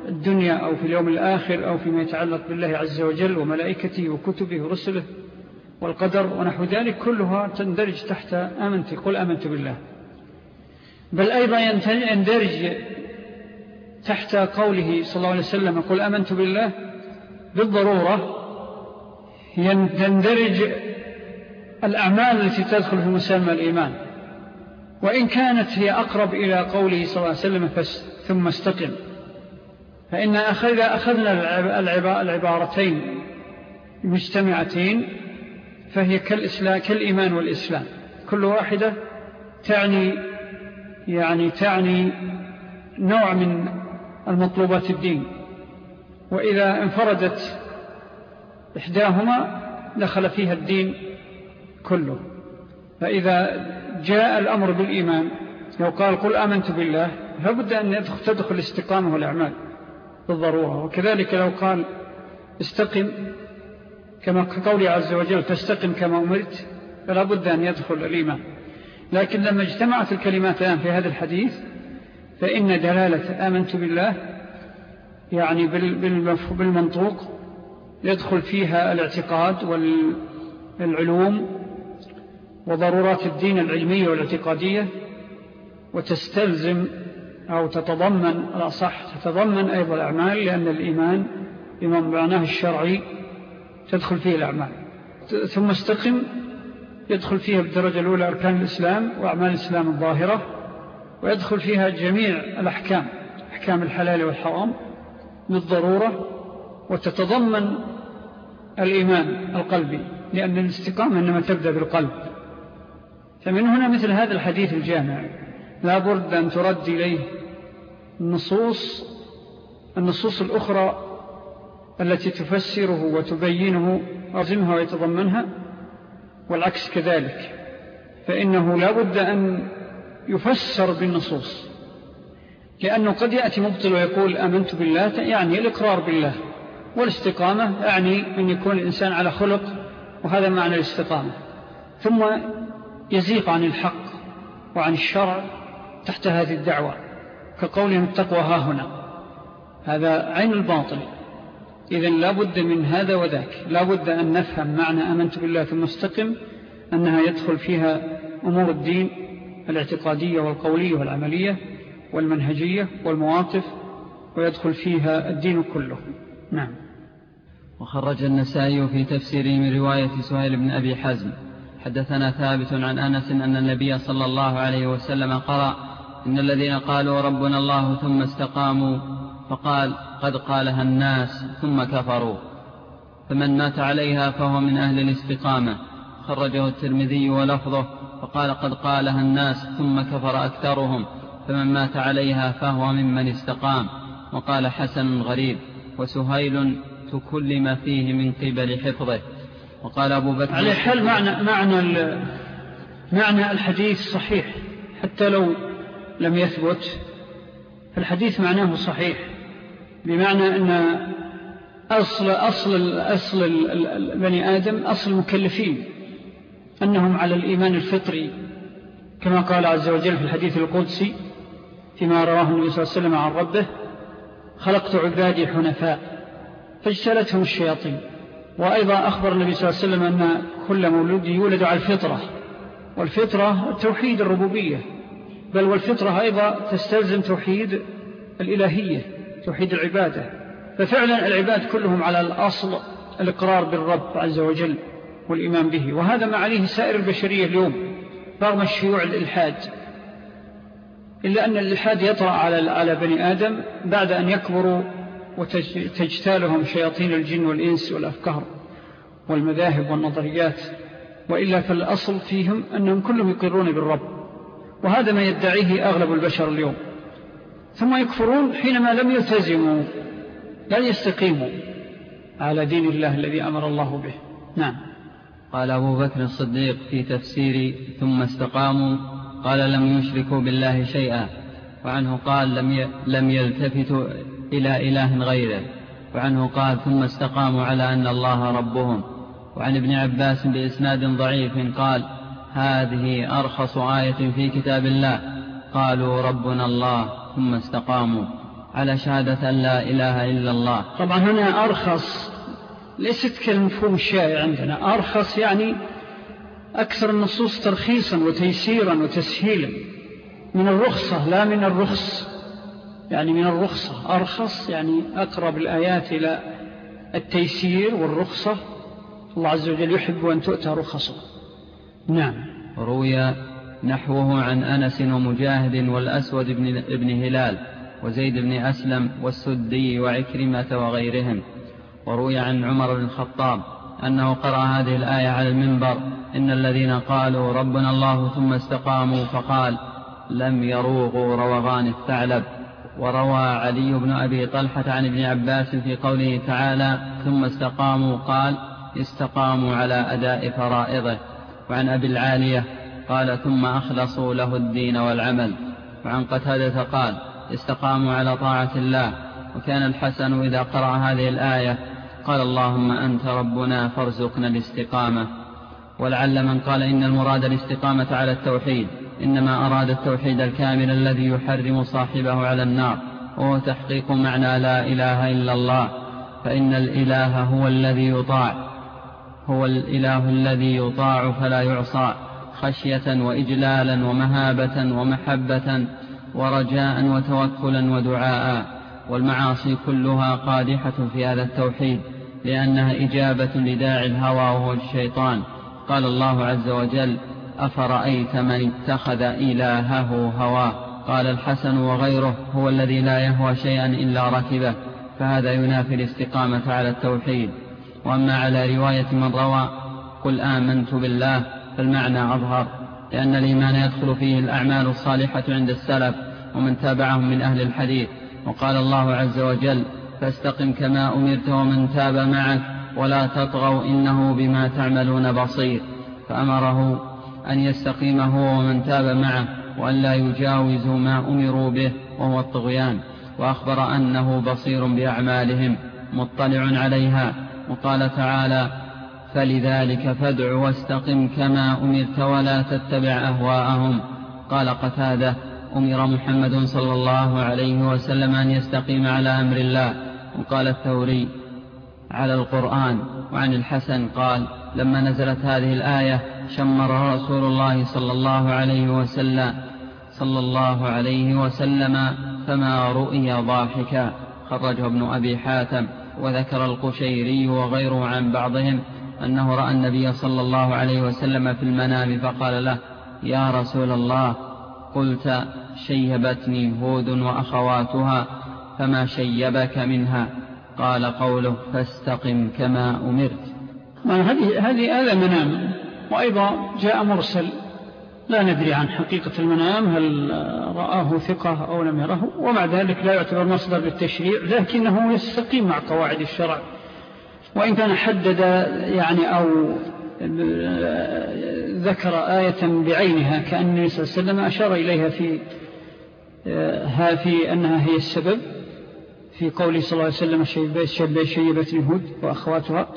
A: الدنيا أو في اليوم الآخر أو فيما يتعلق بالله عز وجل وملائكته وكتبه ورسله والقدر ونحو ذلك كلها تندرج تحت آمنت قل آمنت بالله. بل أيضا يندرج تحت قوله صلى الله عليه وسلم قل آمنت بالله بالضرورة يندرج الأعمال التي تدخل في مسمى الإيمان. وإن كانت هي أقرب إلى قوله صلى الله عليه وسلم ثم استقم. فإن أخذنا العبارتين مجتمعتين فهي كالإسلام كالإيمان والإسلام. كل واحدة تعني يعني تعني نوع من المطلوبات الدين. وإذا انفردت إحداهما دخل فيها الدين كله. فإذا جاء الأمر بالإيمان لو قال قل آمنت بالله فبد أن تدخل الاستقامة والأعمال بالضرورة. وكذلك لو قال استقم كما قولي عز وجل تستقم كما أمرت فلا بد أن يدخل الإيمان. لكن لما اجتمعت الكلماتان في هذا الحديث فإن دلالة آمنت بالله يعني بالمنطوق يدخل فيها الاعتقاد والعلوم وضرورات الدين العلمية والاعتقادية وتستلزم أو تتضمن الأصح تتضمن أيضا الأعمال لأن الإيمان بما معناه الشرعي تدخل فيه الأعمال. ثم استقم يدخل فيها بالدرجة الأولى أركان الإسلام وأعمال الإسلام الظاهرة ويدخل فيها جميع الأحكام أحكام الحلال والحرام بالضرورة وتتضمن الإيمان القلبي لأن الاستقامة إنما تبدأ بالقلب. فمن هنا مثل هذا الحديث الجامع لا بد أن ترد إليه النصوص النصوص الأخرى التي تفسره وتبينه أرزمها ويتضمنها والعكس كذلك. فإنه لا بد أن يفسر بالنصوص لأنه قد يأتي مبطل ويقول آمنت بالله يعني الإقرار بالله والاستقامة يعني أن يكون الإنسان على خلق وهذا معنى الاستقامة. ثم يزيق عن الحق وعن الشرع تحت هذه الدعوة كقولهم التقوى ها هنا. هذا عين الباطل. إذن لا بد من هذا وذاك. لا بد أن نفهم معنى أمنت بالله ثم استقم أنها يدخل فيها أمور الدين الاعتقادية والقولية والعملية والمنهجية والمواقف ويدخل فيها الدين كله. نعم.
B: وخرج النسائي في تفسيره من رواية سهيل بن أبي حزم حدثنا ثابت عن أنس أن النبي صلى الله عليه وسلم قرأ إن الذين قالوا ربنا الله ثم استقاموا فقال قد قالها الناس ثم كفروا. فمن مات عليها فهو من أهل الاستقامة. خرجه الترمذي ولفظه فقال قد قالها الناس ثم كفر أكثرهم. فمن مات عليها فهو ممن استقام. وقال حسن غريب وسهيل تكلم فيه من قبل حفظه. وقال أبو بكر
A: على حال معنى, معنى, معنى الحديث صحيح. حتى لو لم يثبت فالحديث معناه صحيح. بمعنى أن أصل, أصل, أصل بني آدم أصل المكلفين أنهم على الإيمان الفطري. كما قال عز وجل في الحديث القدسي فيما رواه النبي صلى الله عليه وسلم عن ربه خلقت عبادي حنفاء فاجتلتهم الشياطين. وأيضا أخبر النبي صلى الله عليه وسلم أن كل مولود يولد على الفطرة والفطرة توحيد الربوبية بل والفطرة أيضا تستلزم توحيد الإلهية توحيد العبادة. ففعلا العباد كلهم على الأصل الإقرار بالرب عز وجل والإيمان به. وهذا ما عليه سائر البشرية اليوم رغم الشيوع الإلحاد. إلا أن الإلحاد يطرأ على بني آدم بعد أن يكبروا وتجتالهم شياطين الجن والإنس والأفكار والمذاهب والنظريات وإلا فالأصل فيهم أنهم كلهم يقرون بالرب وهذا ما يدعيه أغلب البشر اليوم. ثم يكفرون حينما لم يلتزموا لا يستقيموا على دين الله الذي أمر الله به. نعم.
B: قال أبو بكر الصديق في تفسير ثم استقاموا قال لم يشركوا بالله شيئا وعنه قال لم لم يلتفتوا إلى إله غيره. وعنه قال ثم استقاموا على أن الله ربهم. وعن ابن عباس بإسناد ضعيف قال هذه أرخص آية في كتاب الله. قالوا ربنا الله. ثم استقاموا على شهادة أن لا إله إلا الله.
A: طبعا هنا أرخص ليست كالمفهوم الشائع عندنا. أرخص يعني أكثر النصوص ترخيصا وتيسيرا وتسهيلا. من الرخصة لا من الرخص. يعني من الرخصة. أرخص يعني أقرب الآيات إلى التيسير والرخصة. الله عز وجل يحب أن تؤتى رخصه. نعم.
B: روي نحوه عن أنس ومجاهد والأسود بن هلال وزيد بن أسلم والسدي وعكرمة وغيرهم. وروي عن عمر بن الخطاب أنه قرأ هذه الآية على المنبر. إن الذين قالوا ربنا الله ثم استقاموا فقال لم يروغوا روغان الثعلب. وروى علي بن أبي طلحة عن ابن عباس في قوله تعالى ثم استقاموا قال استقاموا على أداء فرائضه وعن أبي العالية قال ثم أخلصوا له الدين والعمل وعن قتادة قال استقاموا على طاعة الله وكان الحسن إذا قرأ هذه الآية قال اللهم أنت ربنا فارزقنا الاستقامة ولعل من قال إن المراد الاستقامة على التوحيد إنما أراد التوحيد الكامل الذي يحرم صاحبه على النار وهو تحقيق معنى لا إله إلا الله. فإن الإله هو الذي يطاع هو الإله الذي يطاع فلا يعصى. خشية وإجلالا ومهابة ومحبة ورجاء وتوكلا ودعاء. والمعاصي كلها قادحة في هذا التوحيد لأنها إجابة لداعي الهوى وهو الشيطان. قال الله عز وجل أفرأيت من اتخذ إلهه هواه قال الحسن وغيره هو الذي لا يهوى شيئا إلا ركبه فهذا ينافي الاستقامة على التوحيد. وأما على رواية من روى قل آمنت بالله فالمعنى أظهر لأن الإيمان يدخل فيه الأعمال الصالحة عند السلف ومن تابعهم من أهل الحديث. وقال الله عز وجل فاستقم كما أمرت ومن تاب معك ولا تطغوا إنه بما تعملون بصير. فأمره أن يستقيم هو ومن تاب معه وأن لا يجاوزوا ما أمروا به وهو الطغيان. وأخبر أنه بصير بأعمالهم مطلع عليها. وقال تعالى فلذلك فادع واستقم كما أمرت ولا تتبع أهواءهم. قال قتادة أمر محمد صلى الله عليه وسلم أن يستقيم على أمر الله. وقال الثوري على القرآن وعن الحسن قال لما نزلت هذه الآية شمر رسول الله صلى الله عليه وسلم صلى الله عليه وسلم فما رؤي ضاحكا. خرجه ابن أبي حاتم وذكر القشيري وغيره عن بعضهم أنه رأى النبي صلى الله عليه وسلم في المنام فقال له يا رسول الله قلت شيبتني هود وأخواتها فما شيبك منها؟ قال قوله فاستقم كما أمرت.
A: هذه هذه هذا منام. وأيضا جاء مرسل لا ندري عن حقيقة المنام هل رآه ثقة أو لم يره ومع ذلك لا يعتبر مصدر للتشريع لكنه يستقيم مع قواعد الشرع. وإن كان حدد يعني أو ذكر آية بعينها كأن النبي صلى الله عليه وسلم أشار إليها في في أنها هي السبب في قوله صلى الله عليه وسلم شيبت هود وأخواتها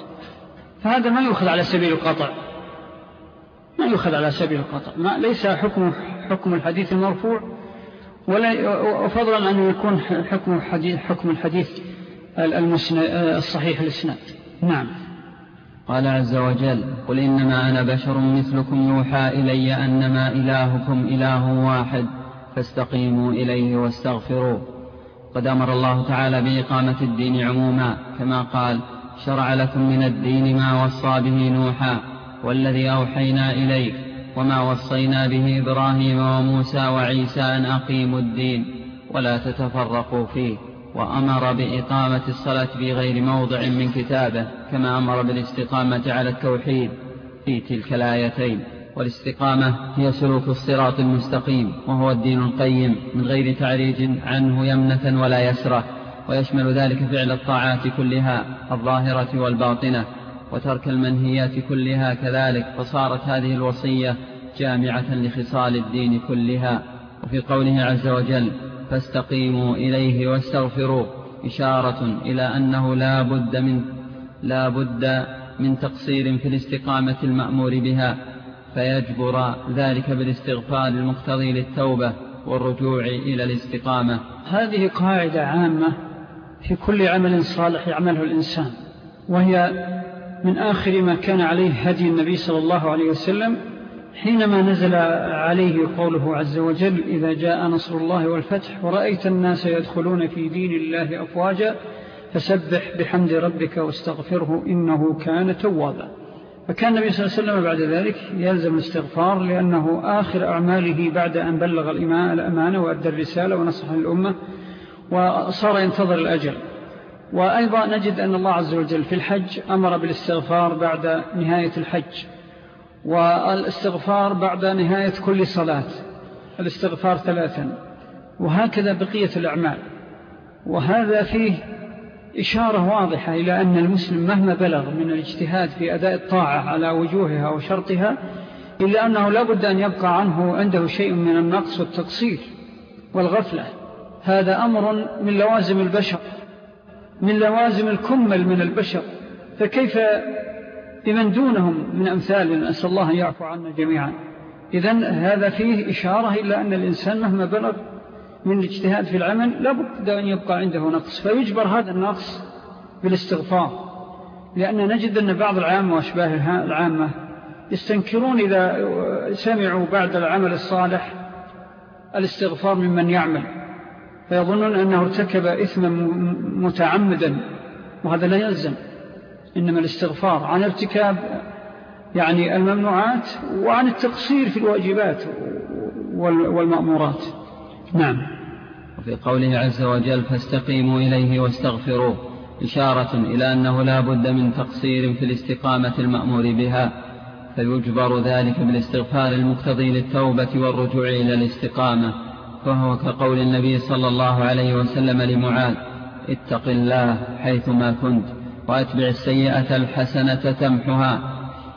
A: فهذا ما يؤخذ على سبيل القطع. ما يؤخذ على سبيل القطع ما ليس حكم حكم الحديث المرفوع ولا وفضلا أن يكون حكم الحديث, حكم الحديث الصحيح الإسناد. نعم.
B: قال عز وجل قل إنما أنا بشر مثلكم يوحى إلي أنما إلهكم إله واحد فاستقيموا إليه واستغفروه. قد أمر الله تعالى بإقامة الدين عموما كما قال شرع لكم من الدين ما وصى به نوحا والذي أوحينا إليك وما وصينا به إبراهيم وموسى وعيسى أن أقيموا الدين ولا تتفرقوا فيه وأمر بإقامة الصلاة في غير موضع من كتابه كما أمر بالاستقامة على التوحيد في تلك الآيتين والاستقامة هي سلوك الصراط المستقيم وهو الدين القيم من غير تعريج عنه يمنة ولا يسرة ويشمل ذلك فعل الطاعات كلها الظاهرة والباطنة وترك المنهيات كلها كذلك فصارت هذه الوصية جامعة لخصال الدين كلها. وفي قوله عز وجل فاستقيموا إليه واستغفروا إشارة إلى أنه لا بد من لا بد من تقصير في الاستقامة المأمور بها فيجبر ذلك بالاستغفار المقتضي للتوبة والرجوع إلى الاستقامة.
A: هذه قاعدة عامة في كل عمل صالح يعمله الإنسان وهي من آخر ما كان عليه هدي النبي صلى الله عليه وسلم حينما نزل عليه قوله عز وجل إذا جاء نصر الله والفتح ورأيت الناس يدخلون في دين الله أفواجا فسبح بحمد ربك واستغفره إنه كان توابا. فكان النبي صلى الله عليه وسلم بعد ذلك يلزم الاستغفار لأنه آخر أعماله بعد أن بلغ الأمانة وأدى الرسالة ونصح الأمة وصار ينتظر الأجل. وأيضا نجد أن الله عز وجل في الحج أمر بالاستغفار بعد نهاية الحج والاستغفار بعد نهاية كل صلاة الاستغفار ثلاثا وهكذا بقية الأعمال. وهذا فيه إشارة واضحة إلى أن المسلم مهما بلغ من الاجتهاد في أداء الطاعة على وجوهها وشرطها إلا أنه لا بد أن يبقى عنه عنده شيء من النقص والتقصير والغفلة. هذا أمر من لوازم البشر. من لوازم الكمل من البشر فكيف بمن دونهم من أمثال؟ أسأل الله يعفو عنا جميعا. إذن هذا فيه إشارة إلا أن الإنسان مهما بلغ من الاجتهاد في العمل لابد أن يبقى عنده نقص فيجبر هذا النقص بالاستغفار لأن نجد أن بعض العامة وأشباه العامة يستنكرون إذا سمعوا بعد العمل الصالح الاستغفار ممن يعمل. فيظنون أنه ارتكب إثما متعمدا وهذا لا يلزم إنما الاستغفار عن ارتكاب يعني الممنوعات وعن التقصير في الواجبات والمأمورات. نعم.
B: وفي قوله عز وجل فاستقيموا إليه واستغفروه إشارة إلى أنه لا بد من تقصير في الاستقامة المأمور بها فيجبر ذلك بالاستغفار المقتضي للتوبة والرجوع إلى الاستقامة. فهو كقول النبي صلى الله عليه وسلم لمعاذ اتق الله حيثما كنت وأتبع السيئة الحسنة تمحها.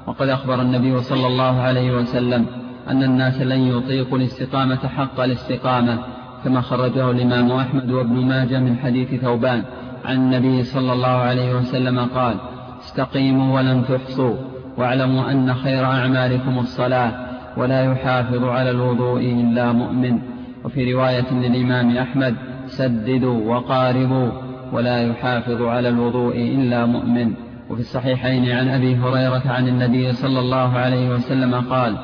B: وقد أخبر النبي صلى الله عليه وسلم أن الناس لن يطيقوا الاستقامة حق الاستقامة كما خرجه الإمام أحمد وابن ماجه من حديث ثوبان. عن النبي صلى الله عليه وسلم قال استقيموا ولن تحصوا واعلموا أن خير أعمالكم الصلاة ولا يحافظ على الوضوء إلا مؤمن. وفي رواية للإمام أحمد سددوا وقاربوا ولا يحافظ على الوضوء إلا مؤمن. وفي الصحيحين عن أبي هريرة عن النبي صلى الله عليه وسلم قال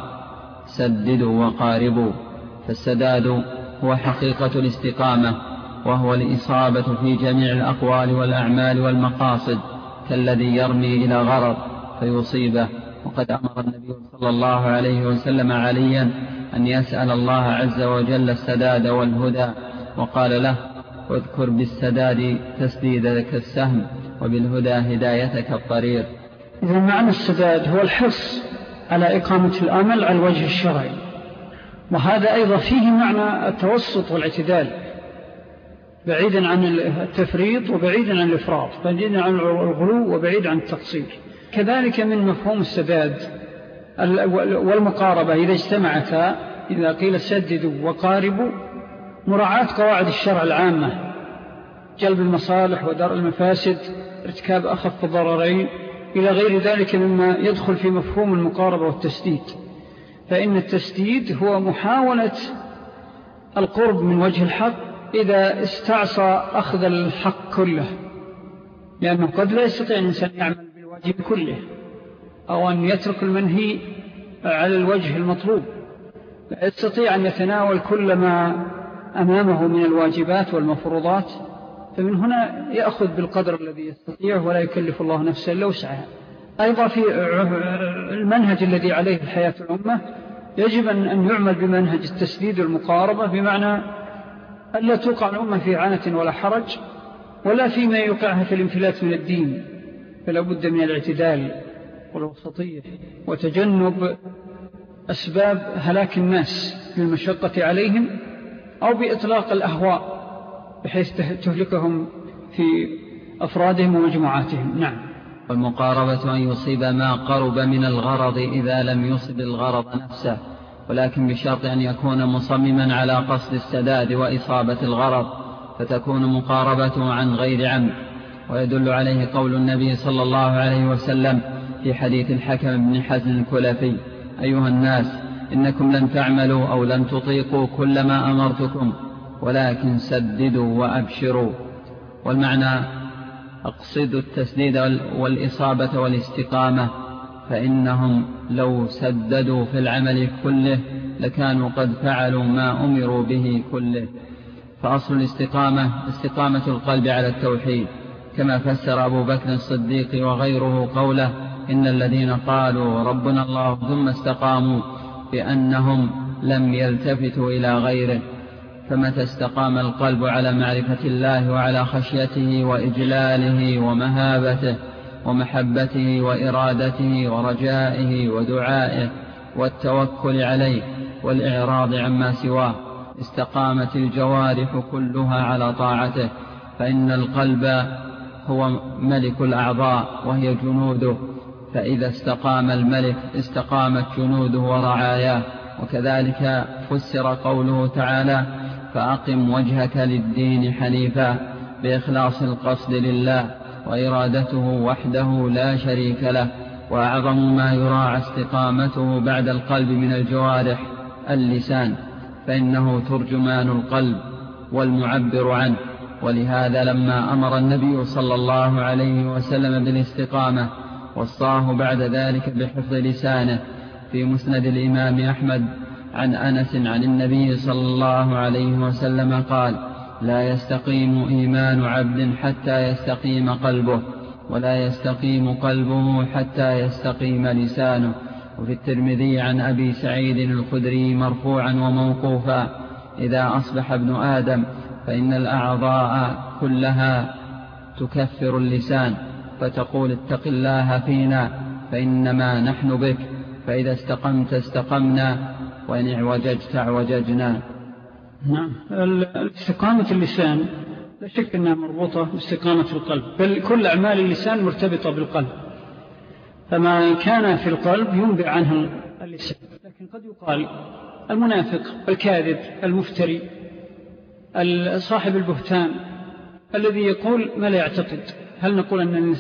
B: سددوا وقاربوا فالسداد هو حقيقة الاستقامة وهو الإصابة في جميع الأقوال والأعمال والمقاصد كالذي يرمي إلى غرض فيصيبه وقد أمر النبي صلى الله عليه وسلم عليا أن يسأل الله عز وجل السداد والهدى وقال له واذكر بالسداد تسديدك السهم وبالهدى هدايتك الطريق.
A: إذا معنى السداد هو الحرص على إقامة الأمل على الوجه الشرعي وهذا أيضا فيه معنى التوسط والاعتدال بعيدا عن التفريط وبعيدا عن الإفراط بعيدا عن الغلو وبعيدا عن التقصير. كذلك من مفهوم السداد والمقاربة إذا اجتمعتا إذا قيل سددوا وقاربوا مراعاة قواعد الشرع العامة جلب المصالح ودار المفاسد ارتكاب أخف الضررين إلى غير ذلك مما يدخل في مفهوم المقاربة والتسديد. فإن التسديد هو محاولة القرب من وجه الحق إذا استعصى أخذ الحق كله لأنه قد لا يستطيع الإنسان يعمل. بالواجب كله أو أن يترك المنهي على الوجه المطلوب. لا يستطيع أن يتناول كل ما أمامه من الواجبات والمفروضات فمن هنا يأخذ بالقدر الذي يستطيع ولا يكلف الله نفسه إلا وسعها. أيضا في المنهج الذي عليه الحياة الأمة يجب أن يعمل بمنهج التسديد والمقاربة بمعنى أن لا توقع الأمة في عانة ولا حرج ولا فيما يوقعها في الانفلات من الدين. فلا بد من الاعتدال والوسطية. وتجنب أسباب هلاك الناس بالمشقة عليهم أو بإطلاق الأهواء بحيث تهلكهم في أفرادهم ومجموعاتهم. نعم.
B: والمقاربة أن يصيب ما قرب من الغرض إذا لم يصب الغرض نفسه ولكن بشرط أن يكون مصمما على قصد السداد وإصابة الغرض فتكون مقاربته عن غير عمد. ويدل عليه قول النبي صلى الله عليه وسلم في حديث الحكم بن حزن الكلفي أيها الناس إنكم لن تعملوا أو لن تطيقوا كل ما أمرتكم ولكن سددوا وأبشروا. والمعنى أقصدوا التسديد والإصابة والاستقامة فإنهم لو سددوا في العمل كله لكانوا قد فعلوا ما أمروا به كله. فأصل الاستقامة استقامة القلب على التوحيد. كما فسر أبو بكر الصديق وغيره قوله إن الذين قالوا ربنا الله ثم استقاموا بأنهم لم يلتفتوا إلى غيره فمتى استقام القلب على معرفة الله وعلى خشيته وإجلاله ومهابته ومحبته وإرادته ورجائه ودعائه والتوكل عليه والإعراض عما سواه استقامت الجوارح كلها على طاعته فإن القلب هو ملك الأعضاء وهي جنوده. فإذا استقام الملك استقامت جنوده ورعاياه. وكذلك فسر قوله تعالى فأقم وجهك للدين حنيفا بإخلاص القصد لله وإرادته وحده لا شريك له. وأعظم ما يراعى استقامته بعد القلب من الجوارح اللسان. فإنه ترجمان القلب والمعبر عنه. ولهذا لما أمر النبي صلى الله عليه وسلم بالاستقامة وصاه بعد ذلك بحفظ لسانه في مسند الإمام أحمد عن أنس عن النبي صلى الله عليه وسلم قال لا يستقيم إيمان عبد حتى يستقيم قلبه ولا يستقيم قلبه حتى يستقيم لسانه. وفي الترمذي عن أبي سعيد الخدري مرفوعا وموقوفا إذا أصبح ابن آدم فإن الأعضاء كلها تكفر اللسان فتقول اتق الله فينا فإنما نحن بك فإذا استقمت استقمنا وإن اعوججت اعوججنا.
A: نعم. استقامة اللسان لا شك أنها مربوطة باستقامة القلب بل كل أعمال اللسان مرتبطة بالقلب. فما كان في القلب ينبع عنه اللسان لكن قد يقال المنافق الكاذب المفتري صاحب البهتان الذي يقول ما لا يعتقد. هل نقول أن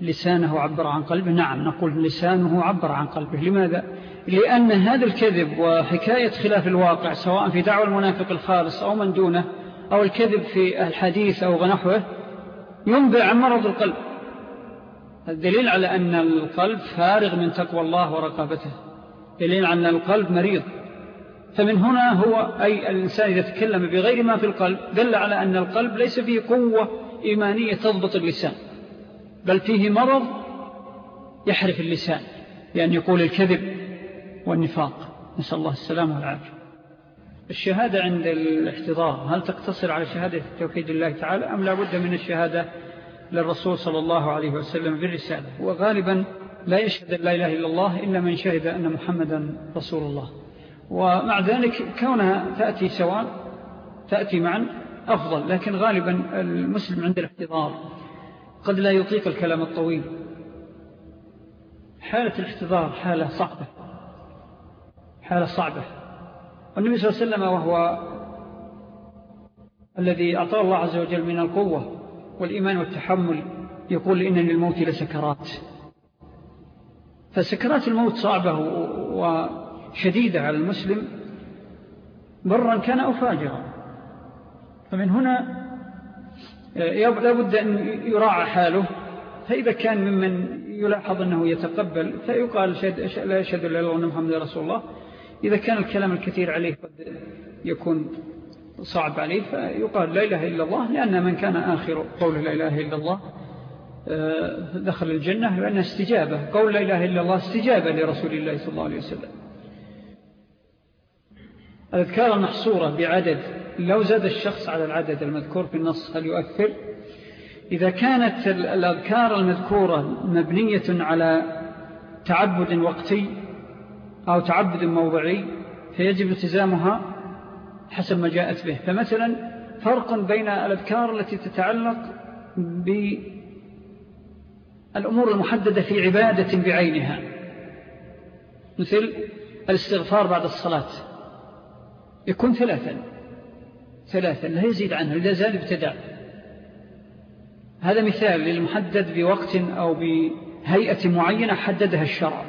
A: لسانه عبر عن قلبه؟ نعم نقول لسانه عبر عن قلبه. لماذا؟ لأن هذا الكذب وحكاية خلاف الواقع سواء في دعوة المنافق الخالص أو من دونه أو الكذب في الحديث أو غنحوه ينبع عن مرض القلب. الدليل على أن القلب فارغ من تقوى الله ورقابته. دليل على أن القلب مريض. فمن هنا هو أي الإنسان إذا تكلم بغير ما في القلب دل على أن القلب ليس فيه قوة إيمانية تضبط اللسان بل فيه مرض يحرف اللسان لأن يقول الكذب والنفاق. نسأل الله السلام والعافية. الشهادة عند الاحتضار هل تقتصر على شهادة توحيد الله تعالى أم لا بد من الشهادة للرسول صلى الله عليه وسلم بالرسالة؟ وغالبا لا يشهد لا إله إلا الله إلا من شهد أن محمدا رسول الله. ومع ذلك كونها تأتي سواء تأتي معا أفضل لكن غالبا المسلم عند الاحتضار. قد لا يطيق الكلام الطويل. حالة الاحتضار حالة صعبة. حالة صعبة. والنبي صلى الله عليه وسلم وهو الذي أعطاه الله عز وجل من القوة والإيمان والتحمل يقول إن للموت لسكرات. فسكرات الموت صعبة وشديدة على المسلم برا كان أو فاجرا فمن هنا لا بد أن يراعى حاله. فإذا كان ممن يلاحظ أنه يتقبل فيقال لا يشهد الله أن محمد رسول الله. إذا كان الكلام الكثير عليه قد يكون صعب عليه فيقال لا إله إلا الله لأن من كان آخر قول لا إله إلا الله آه، دخل الجنة لأنها استجابة. قول لا إله إلا الله استجابة لرسول الله صلى الله عليه وسلم. الأذكار المحصورة بعدد لو زاد الشخص على العدد المذكور في النص هل يؤثر إذا كانت الأذكار المذكورة مبنية على تعبد وقتي أو تعبد موضعي فيجب التزامها حسب ما جاءت به. فمثلا فرق بين الأذكار التي تتعلق بالأمور المحددة في عبادة بعينها مثل الاستغفار بعد الصلاة. يكون ثلاثا. ثلاثا لا يزيد عنه إذا زال ابتداء هذا مثال للمحدد بوقت أو بهيئة معينة حددها الشرع.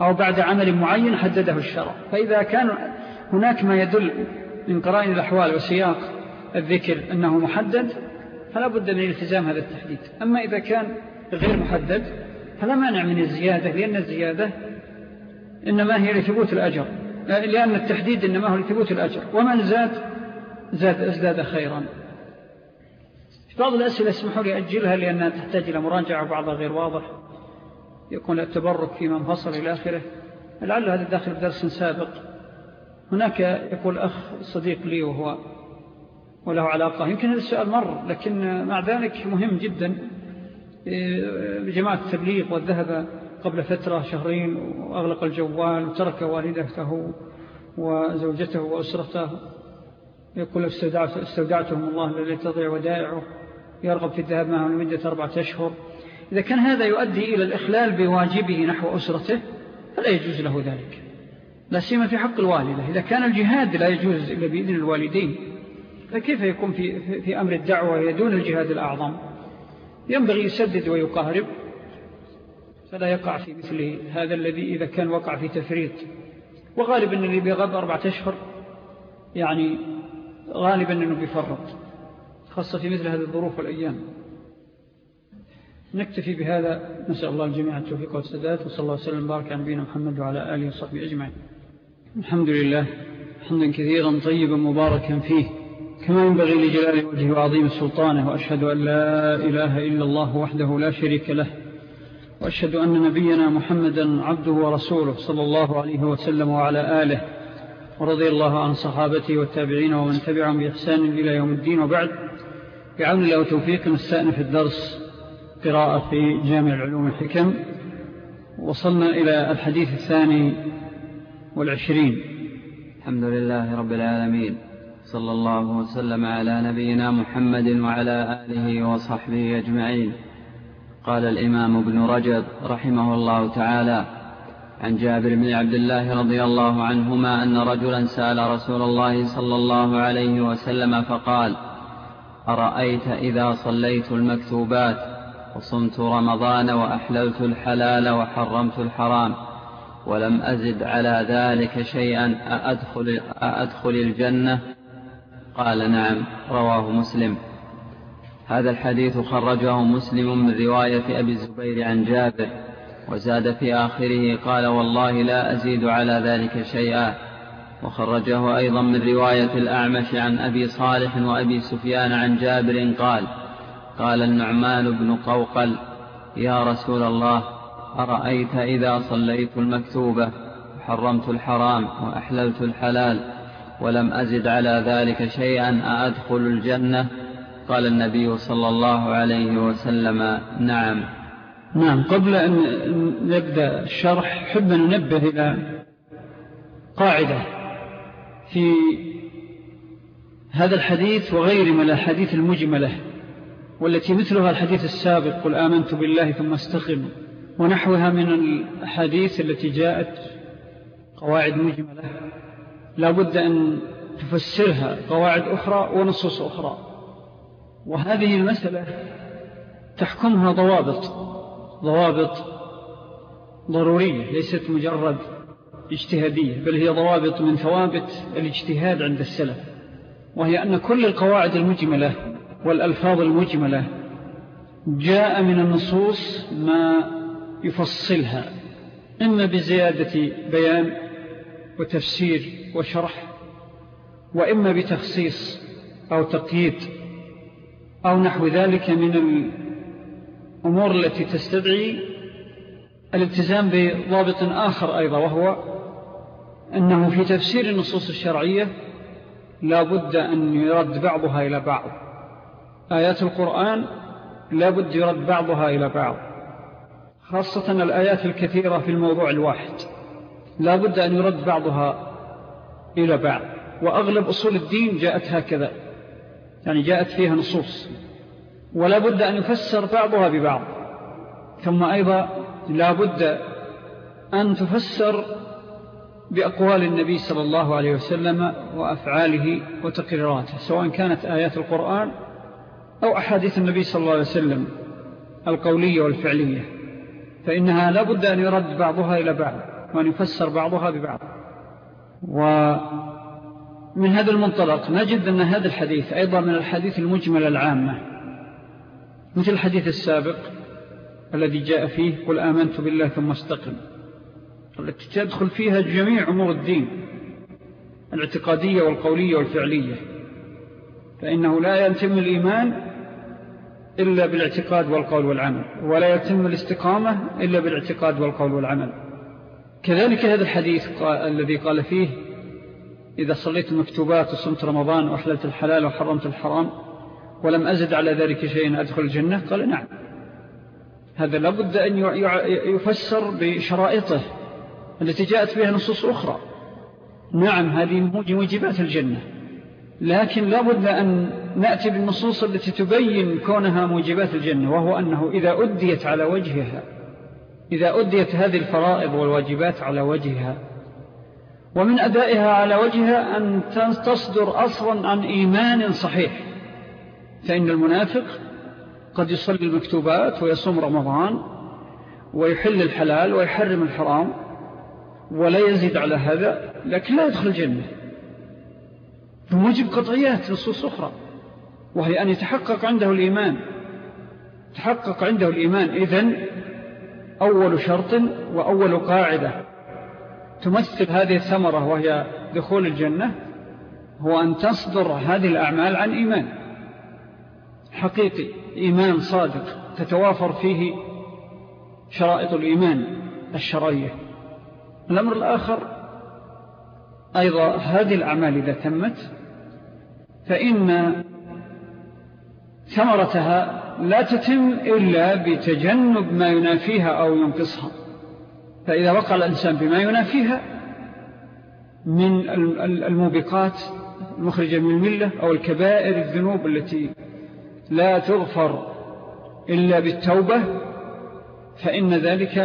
A: أو بعد عمل معين حدده الشرع. فإذا كان هناك ما يدل من قرائن الأحوال وسياق الذكر أنه محدد فلا بد من التزام هذا التحديد. أما إذا كان غير محدد فلا مانع من الزيادة لأن الزيادة إنما هي لثبوت الأجر. لأن التحديد إنما هو لثبوت الأجر. ومن زاد زاد أزداد خيرا. في بعض الأسئلة اسمحوا لي أجلها لأنها تحتاج إلى مراجعة وبعضها غير واضح. يكون التبرك فيما انفصل إلى آخره. لعل هذا داخل بدرس سابق. هناك يقول أخ صديق لي وهو وله علاقة. يمكن هذا السؤال مر لكن مع ذلك مهم جدا. بجماعة التبليغ والذهب. قبل فترة شهرين وأغلق الجوال وترك والدته وزوجته وأسرته. يقول استودعتهم الله الذي تضيع ودائعه. يرغب في الذهاب معهم لمدة أربعة أشهر. إذا كان هذا يؤدي إلى الإخلال بواجبه نحو أسرته فلا يجوز له ذلك. لا سيما في حق الوالدة. إذا كان الجهاد لا يجوز إلا بإذن الوالدين. فكيف يكون في, في أمر الدعوة يدون الجهاد الأعظم؟ ينبغي يسدد ويقارب. فلا يقع في مثل هذا الذي إذا كان وقع في تفريط. وغالبا اللي بيغض أربعة أشهر يعني غالبا أنه بيفرط خاصة في مثل هذه الظروف والأيام. نكتفي بهذا. نسأل الله الجميع التوفيق والسداد وصلى الله وسلم بارك عن نبينا محمد وعلى آله وصحبه أجمعين. الحمد لله حمدا كثيرا طيبا مباركا فيه كما ينبغي لجلال وجهه وعظيم سلطانه وأشهد أن لا إله إلا الله وحده لا شريك له وأشهد أن نبينا محمدا عبده ورسوله صلى الله عليه وسلم وعلى آله ورضي الله عن صحابته والتابعين ومن تبعهم بإحسان إلى يوم الدين وبعد. بعون الله وتوفيق نستأنف الدرس قراءة في جامع العلوم الحكم. وصلنا إلى الحديث الثاني والعشرين.
B: الحمد لله رب العالمين. صلى الله وسلم على نبينا محمد وعلى آله وصحبه أجمعين. قال الإمام ابن رجب رحمه الله تعالى عن جابر بن عبد الله رضي الله عنهما أن رجلا سأل رسول الله صلى الله عليه وسلم فقال أرأيت إذا صليت المكتوبات وصمت رمضان وأحللت الحلال وحرمت الحرام ولم أزد على ذلك شيئا أأدخل, أأدخل الجنة؟ قال نعم رواه مسلم. هذا الحديث خرجه مسلم من رواية أبي الزبير عن جابر وزاد في آخره قال والله لا أزيد على ذلك شيئا. وخرجه أيضا من رواية الأعمش عن أبي صالح وأبي سفيان عن جابر قال قال النعمان بن قوقل يا رسول الله أرأيت إذا صليت المكتوبة؟ وحرمت الحرام وأحللت الحلال ولم أزد على ذلك شيئا أأدخل الجنة؟ قال النبي صلى الله عليه وسلم نعم.
A: نعم قبل أن نبدأ الشرح حب ننبه إلى قاعدة في هذا الحديث وغير من الحديث المجملة والتي مثلها الحديث السابق قل آمنت بالله ثم استقم ونحوها من الحديث التي جاءت قواعد مجملة. لا بد أن تفسرها قواعد أخرى ونصوص أخرى. وهذه المسألة تحكمها ضوابط ضوابط ضرورية ليست مجرد اجتهادية بل هي ضوابط من ثوابت الاجتهاد عند السلف وهي أن كل القواعد المجملة والألفاظ المجملة جاء من النصوص ما يفصلها إما بزيادة بيان وتفسير وشرح وإما بتخصيص أو تقييد أو نحو ذلك من الأمور التي تستدعي الالتزام بضابط آخر أيضا وهو أنه في تفسير النصوص الشرعية لا بد أن يرد بعضها إلى بعض. آيات القرآن لا بد يرد بعضها إلى بعض. خاصة الآيات الكثيرة في الموضوع الواحد لا بد أن يرد بعضها إلى بعض. وأغلب أصول الدين جاءت هكذا. يعني جاءت فيها نصوص. ولا بد أن يفسر بعضها ببعض. ثم أيضا لا بد أن تفسر بأقوال النبي صلى الله عليه وسلم وأفعاله وتقريراته سواء كانت آيات القرآن أو أحاديث النبي صلى الله عليه وسلم القولية والفعلية. فإنها لا بد أن يرد بعضها إلى بعض وأن يفسر بعضها ببعض. ومن هذا المنطلق نجد أن هذا الحديث أيضا من الحديث المجمل العامة مثل الحديث السابق الذي جاء فيه قل آمنت بالله ثم استقم التي تدخل فيها جميع أمور الدين الاعتقادية والقولية والفعلية فإنه لا يتم الإيمان إلا بالاعتقاد والقول والعمل ولا يتم الاستقامة إلا بالاعتقاد والقول والعمل. كذلك هذا الحديث الذي قال فيه إذا صليت المكتوبات وصمت رمضان وأحللت الحلال وحرمت الحرام ولم أزد على ذلك شيء أدخل الجنة؟ قال نعم. هذا لابد أن يفسر بشرائطه التي جاءت بها نصوص أخرى. نعم هذه موجبات الجنة. لكن لابد أن نأتي بالنصوص التي تبين كونها موجبات الجنة وهو أنه إذا أديت على وجهها إذا أديت هذه الفرائض والواجبات على وجهها ومن أدائها على وجهها أن تصدر أصلا عن إيمان صحيح. فإن المنافق قد يصلي المكتوبات ويصوم رمضان ويحل الحلال ويحرم الحرام ولا يزيد على هذا لكن لا يدخل الجنة. بموجب قطعيات نصوص أخرى وهي أن يتحقق عنده الإيمان. تحقق عنده الإيمان. إذن أول شرط وأول قاعدة. تمثل هذه الثمرة وهي دخول الجنة هو أن تصدر هذه الأعمال عن إيمان. حقيقي إيمان صادق تتوافر فيه شرائط الإيمان الشرعية. الأمر الآخر أيضا هذه الأعمال إذا تمت فإن ثمرتها لا تتم إلا بتجنب ما ينافيها أو ينقصها. فإذا وقع الإنسان بما ينافيها من الموبقات المخرجة من الملة أو الكبائر الذنوب التي لا تغفر إلا بالتوبة فإن ذلك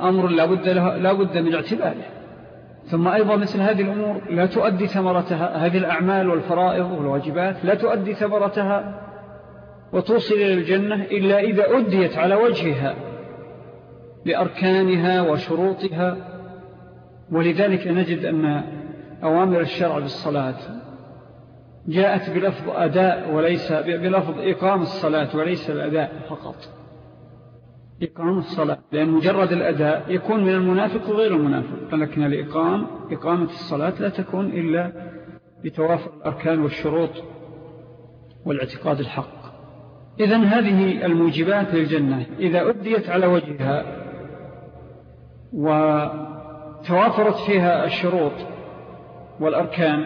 A: أمر لا بد, من اعتباره. ثم أيضا مثل هذه الأمور لا تؤدي ثمرتها هذه الأعمال والفرائض والواجبات لا تؤدي ثمرتها وتوصل إلى الجنة إلا إذا أديت على وجهها. لأركانها وشروطها. ولذلك نجد أن أوامر الشرع بالصلاة جاءت بلفظ أداء وليس بلفظ إقام الصلاة وليس الأداء فقط. إقام الصلاة لأن مجرد الأداء يكون من المنافق وغير المنافق. لكن الإقام إقامة الصلاة لا تكون إلا بتوافر الأركان والشروط والاعتقاد الحق. إذن هذه الموجبات للجنة إذا أديت على وجهها وتوافرت فيها الشروط والأركان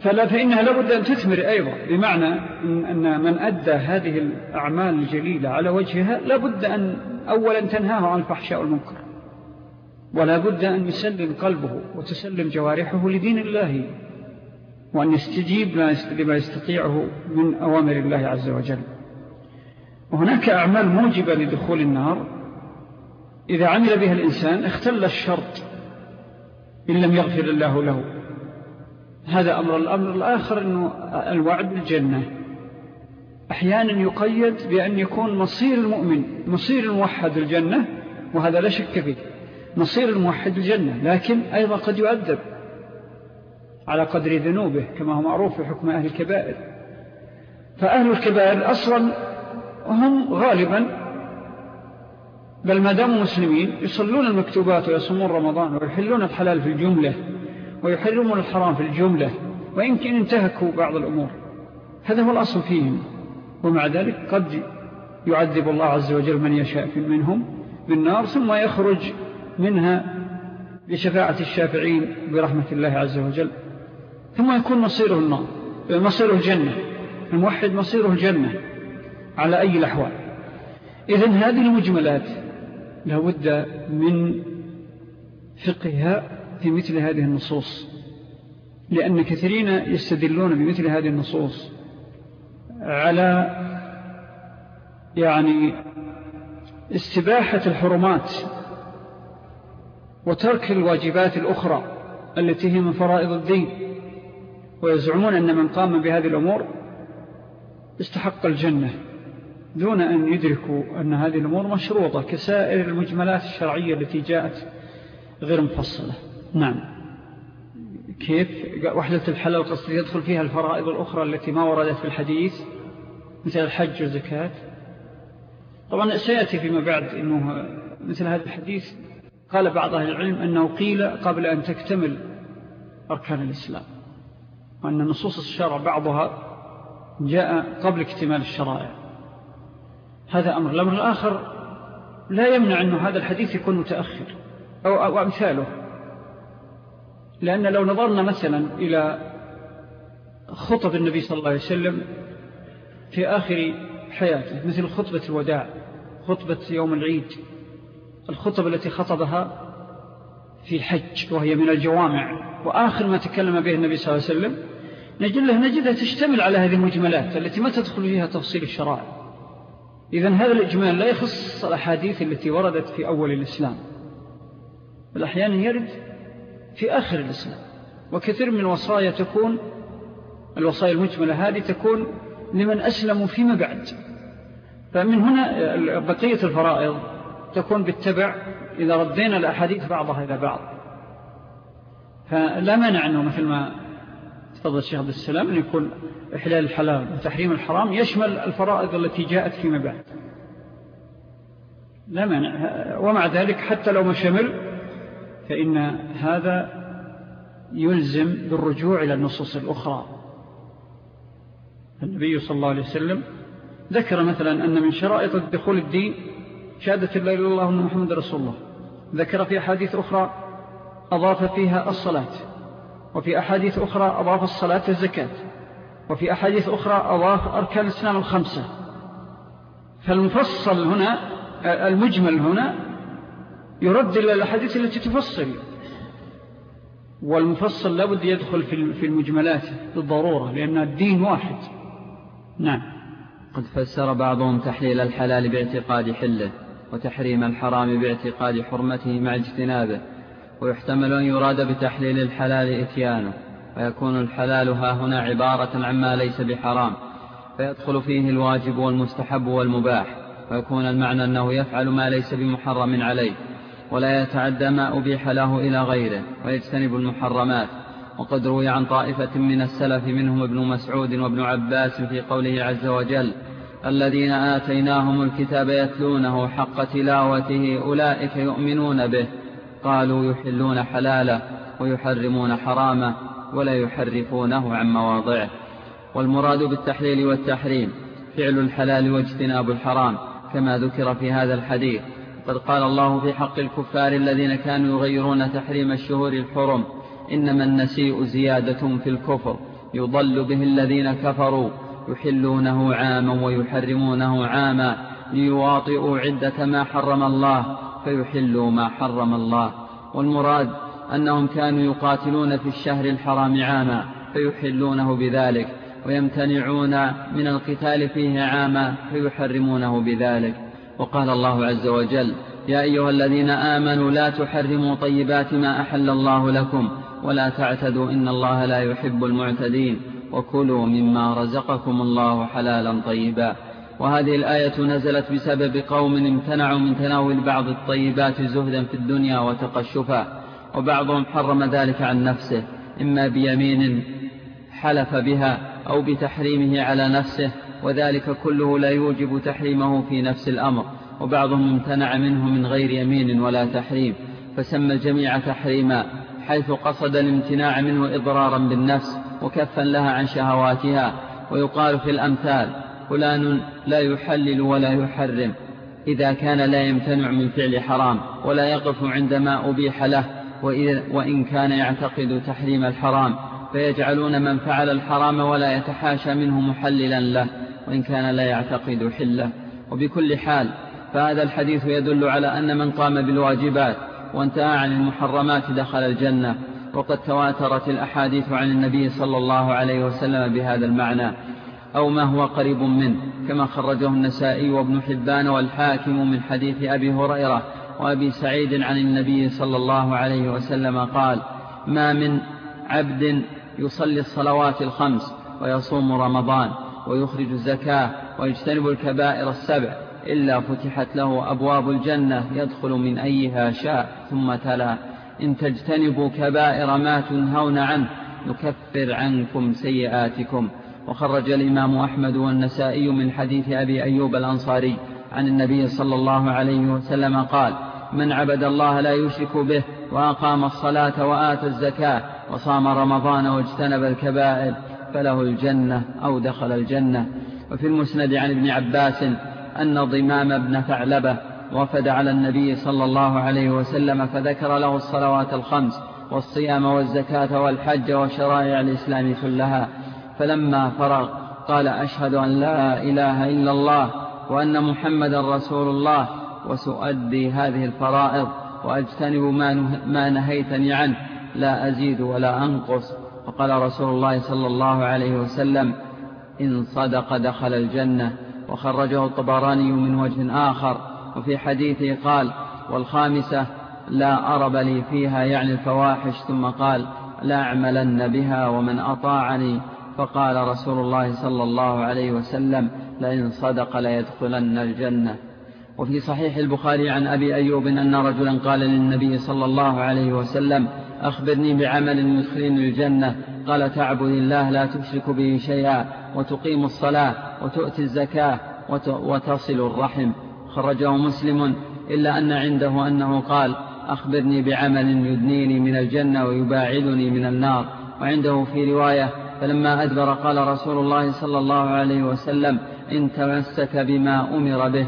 A: فلا فإنها لابد أن تثمر أيضا بمعنى أن من أدى هذه الأعمال الجليلة على وجهها لابد أن أولا تنهاه عن الفحشاء والمنكر ولا بد أن يسلم قلبه وتسلم جوارحه لدين الله وأن يستجيب لما يستطيعه من أوامر الله عز وجل. وهناك أعمال موجبة لدخول النار إذا عمل بها الإنسان اختل الشرط إن لم يغفر الله له. هذا أمر الأمر الآخر أنه الوعد بالجنة أحيانا يقيد بأن يكون مصير المؤمن مصير الموحد الجنة وهذا لا شك فيه. مصير الموحد الجنة لكن أيضا قد يؤدب على قدر ذنوبه كما هو معروف في حكم أهل الكبائر. فأهل الكبائر أصلا هم غالبا بل ما داموا مسلمين يصلون المكتوبات ويصمون رمضان ويحلون الحلال في الجملة ويحرمون الحرام في الجملة ويمكن انتهكوا بعض الأمور. هذا هو الأصل فيهم. ومع ذلك قد يعذب الله عز وجل من يشاء منهم بالنار ثم يخرج منها بشفاعة الشافعين برحمة الله عز وجل. ثم يكون مصيره النار مصيره الجنة الموحد مصيره الجنة على أي الأحوال. إذن هذه المجملات لابد من فقهها في مثل هذه النصوص لأن كثيرين يستدلون بمثل هذه النصوص على يعني استباحة الحرمات وترك الواجبات الأخرى التي هي من فرائض الدين ويزعمون أن من قام بهذه الأمور استحق الجنة. دون أن يدركوا أن هذه الأمور مشروطة كسائر المجملات الشرعية التي جاءت غير مفصلة. نعم. كيف؟ وحدة الحلال قصد يدخل فيها الفرائض الأخرى التي ما وردت في الحديث مثل الحج والزكاة. طبعا سيأتي فيما بعد أنه مثل هذا الحديث قال بعض أهل العلم أنه قيل قبل أن تكتمل أركان الإسلام وأن نصوص الشرع بعضها جاء قبل اكتمال الشرائع. هذا أمر. الأمر الآخر لا يمنع أن هذا الحديث يكون متأخر أو, أمثاله. لأن لو نظرنا مثلا إلى خطب النبي صلى الله عليه وسلم في آخر حياته مثل خطبة الوداع خطبة يوم العيد. الخطب التي خطبها في الحج وهي من الجوامع. وآخر ما تكلم به النبي صلى الله عليه وسلم نجد نجدها تشتمل على هذه المجملات التي ما تدخل فيها تفصيل الشرائع. إذن هذا الإجمال لا يخص الأحاديث التي وردت في أول الإسلام بل أحيانا يرد في آخر الإسلام. وكثير من الوصايا تكون الوصايا المجملة هذه تكون لمن أسلموا فيما بعد. فمن هنا بقية الفرائض تكون بالتبع إذا ردينا الأحاديث بعضها إلى بعض. فلا مانع أنه مثل ما تفضل الشيخ عبد السلام أن يكون إحلال الحلال وتحريم الحرام يشمل الفرائض التي جاءت فيما بعد. لا مانع. ومع ذلك حتى لو ما شمل فإن هذا يلزم بالرجوع إلى النصوص الأخرى. النبي صلى الله عليه وسلم ذكر مثلا أن من شرائط الدخول الدين شهادة الله إلا الله محمد رسول الله. ذكر في أحاديث أخرى أضاف فيها الصلاة. وفي أحاديث أخرى أضاف الصلاة الزكاة وفي أحاديث أخرى أضاف أركان الإسلام الخمسة. فالمفصل هنا المجمل هنا يرد إلى الأحاديث التي تفصل. والمفصل لابد يدخل في المجملات بالضرورة لأن الدين واحد. نعم.
B: قد فسر بعضهم تحليل الحلال باعتقاد حله وتحريم الحرام باعتقاد حرمته مع اجتنابه. ويحتمل أن يراد بتحليل الحلال إتيانه ويكون الحلال ها هنا عبارة عما ليس بحرام فيدخل فيه الواجب والمستحب والمباح ويكون المعنى أنه يفعل ما ليس بمحرم عليه ولا يتعدى ما أبيح له إلى غيره ويجتنب المحرمات. وقد روي عن طائفة من السلف منهم ابن مسعود وابن عباس في قوله عز وجل الذين آتيناهم الكتاب يتلونه حق تلاوته أولئك يؤمنون به. قالوا يحلون حلاله ويحرمون حرامه ولا يحرفونه عن مواضعه. والمراد بالتحليل والتحريم فعل الحلال واجتناب الحرام كما ذكر في هذا الحديث. قد قال الله في حق الكفار الذين كانوا يغيرون تحريم الشهور الحرم إنما النسيء زيادة في الكفر. يضل به الذين كفروا يحلونه عاما ويحرمونه عاما ليواطئوا عدة ما حرم الله فيحلوا ما حرم الله. والمراد أنهم كانوا يقاتلون في الشهر الحرام عاما فيحلونه بذلك ويمتنعون من القتال فيه عاما فيحرمونه بذلك. وقال الله عز وجل يا أيها الذين آمنوا لا تحرموا طيبات ما أحل الله لكم ولا تعتدوا إن الله لا يحب المعتدين وكلوا مما رزقكم الله حلالا طيبا. وهذه الآية نزلت بسبب قوم امتنعوا من تناول بعض الطيبات زهدا في الدنيا وتقشفا وبعضهم حرم ذلك عن نفسه إما بيمين حلف بها أو بتحريمه على نفسه وذلك كله لا يوجب تحريمه في نفس الأمر وبعضهم امتنع منه من غير يمين ولا تحريم فسمى الجميع تحريما حيث قصد الامتناع منه إضرارا بالنفس وكفا لها عن شهواتها ويقال في الأمثال فلان لا يحلل ولا يحرم. إذا كان لا يمتنع من فعل حرام ولا يقف عندما أبيح له وإن كان يعتقد تحريم الحرام فيجعلون من فعل الحرام ولا يتحاشى منه محللا له وإن كان لا يعتقد حلة. وبكل حال فهذا الحديث يدل على أن من قام بالواجبات وانتهى عن المحرمات دخل الجنة وقد تواترت الأحاديث عن النبي صلى الله عليه وسلم بهذا المعنى. أو ما هو قريب منه كما خرجه النسائي وابن حبان والحاكم من حديث أبي هريرة وأبي سعيد عن النبي صلى الله عليه وسلم قال ما من عبد يصلي الصلوات الخمس ويصوم رمضان ويخرج الزكاة ويجتنب الكبائر السبع إلا فتحت له أبواب الجنة يدخل من أيها شاء ثم تلا. إن تجتنبوا كبائر ما تنهون عنه نكفر عنكم سيئاتكم وخرج الإمام أحمد والنسائي من حديث أبي أيوب الأنصاري عن النبي صلى الله عليه وسلم قال من عبد الله لا يشرك به وأقام الصلاة وآتى الزكاة وصام رمضان واجتنب الكبائر فله الجنة أو دخل الجنة. وفي المسند عن ابن عباس أن ضمام بن ثعلبة وفد على النبي صلى الله عليه وسلم فذكر له الصلوات الخمس والصيام والزكاة والحج وشرائع الإسلام كلها. فلما فرغ قال أشهد أن لا إله إلا الله وأن محمد رسول الله وسؤدي هذه الفرائض وأجتنب ما نهيتني عنه. لا أزيد ولا أنقص. وقال رسول الله صلى الله عليه وسلم إن صدق دخل الجنة. وخرجه الطبراني من وجه آخر. وفي حديثه قال والخامسة لا أرب لي فيها يعني الفواحش. ثم قال لا أعملن بها ومن أطاعني. فقال رسول الله صلى الله عليه وسلم لئن صدق ليدخلن الجنة. وفي صحيح البخاري عن أبي أيوب أن رجلا قال للنبي صلى الله عليه وسلم أخبرني بعمل يدخلني الجنة. قال تعبد الله لا تشرك به شيئا وتقيم الصلاة وتؤتي الزكاة وتصل الرحم. خرجه مسلم إلا أن عنده أنه قال أخبرني بعمل يدنيني من الجنة ويباعدني من النار. وعنده في رواية فلما أدبر قال رسول الله صلى الله عليه وسلم إن تمسك بما أمر به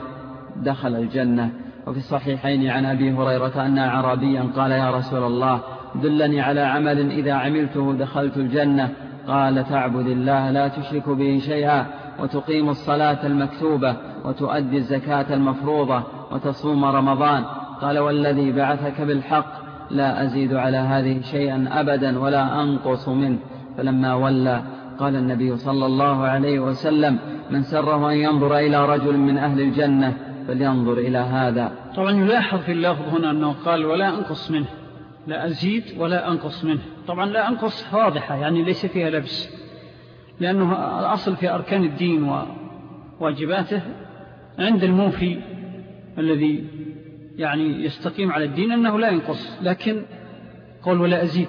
B: دخل الجنة. وفي الصحيحين عن أبي هريرة أن عربيا قال يا رسول الله دلني على عمل إذا عملته دخلت الجنة. قال تعبد الله لا تشرك به شيئا. وتقيم الصلاة المكتوبة وتؤدي الزكاة المفروضة وتصوم رمضان. قال والذي بعثك بالحق لا أزيد على هذه شيئا أبدا ولا أنقص منه. فلما ولى قال النبي صلى الله عليه وسلم من سره أن ينظر إلى رجل من أهل الجنة فلينظر إلى هذا.
A: طبعا يلاحظ في اللفظ هنا أنه قال ولا أنقص منه لا أزيد ولا أنقص منه. طبعا لا أنقص واضحة يعني ليس فيها لبس لأنه الأصل في أركان الدين وواجباته عند الموفي الذي يعني يستقيم على الدين أنه لا ينقص لكن قول ولا أزيد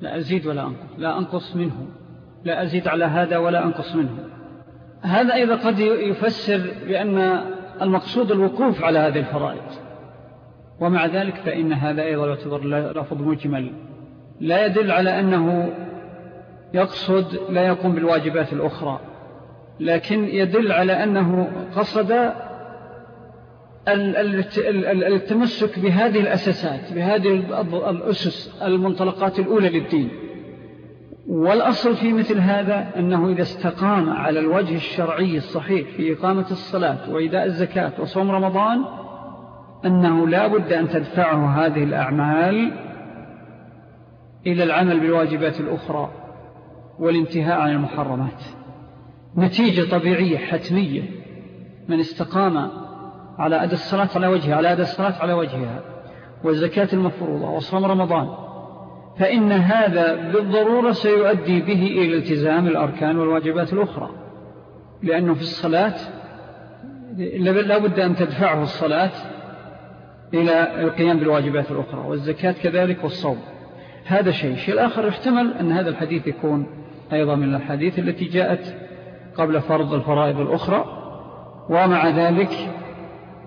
A: لا أزيد ولا أنقص لا أنقص منه لا أزيد على هذا ولا أنقص منه. هذا أيضا قد يفسر بأن المقصود الوقوف على هذه الفرائض. ومع ذلك فإن هذا أيضا يعتبر لفظ مجمل. لا يدل على أنه يقصد لا يقوم بالواجبات الأخرى لكن يدل على أنه قصد التمسك بهذه الأساسات بهذه الأسس المنطلقات الأولى للدين. والأصل في مثل هذا أنه إذا استقام على الوجه الشرعي الصحيح في إقامة الصلاة وإداء الزكاة وصوم رمضان أنه لا بد أن تدفعه هذه الأعمال إلى العمل بالواجبات الأخرى والانتهاء عن المحرمات. نتيجة طبيعية حتمية. من استقام على أدى الصلاة على وجهها على أدى الصلاة على وجهها والزكاة المفروضة وصوم رمضان. فإن هذا بالضرورة سيؤدي به إلى التزام الأركان والواجبات الأخرى لأنه في الصلاة لا بد أن تدفعه الصلاة إلى القيام بالواجبات الأخرى والزكاة كذلك والصوم. هذا شيء. الشيء الآخر يحتمل أن هذا الحديث يكون أيضا من الحديث التي جاءت قبل فرض الفرائض الأخرى ومع ذلك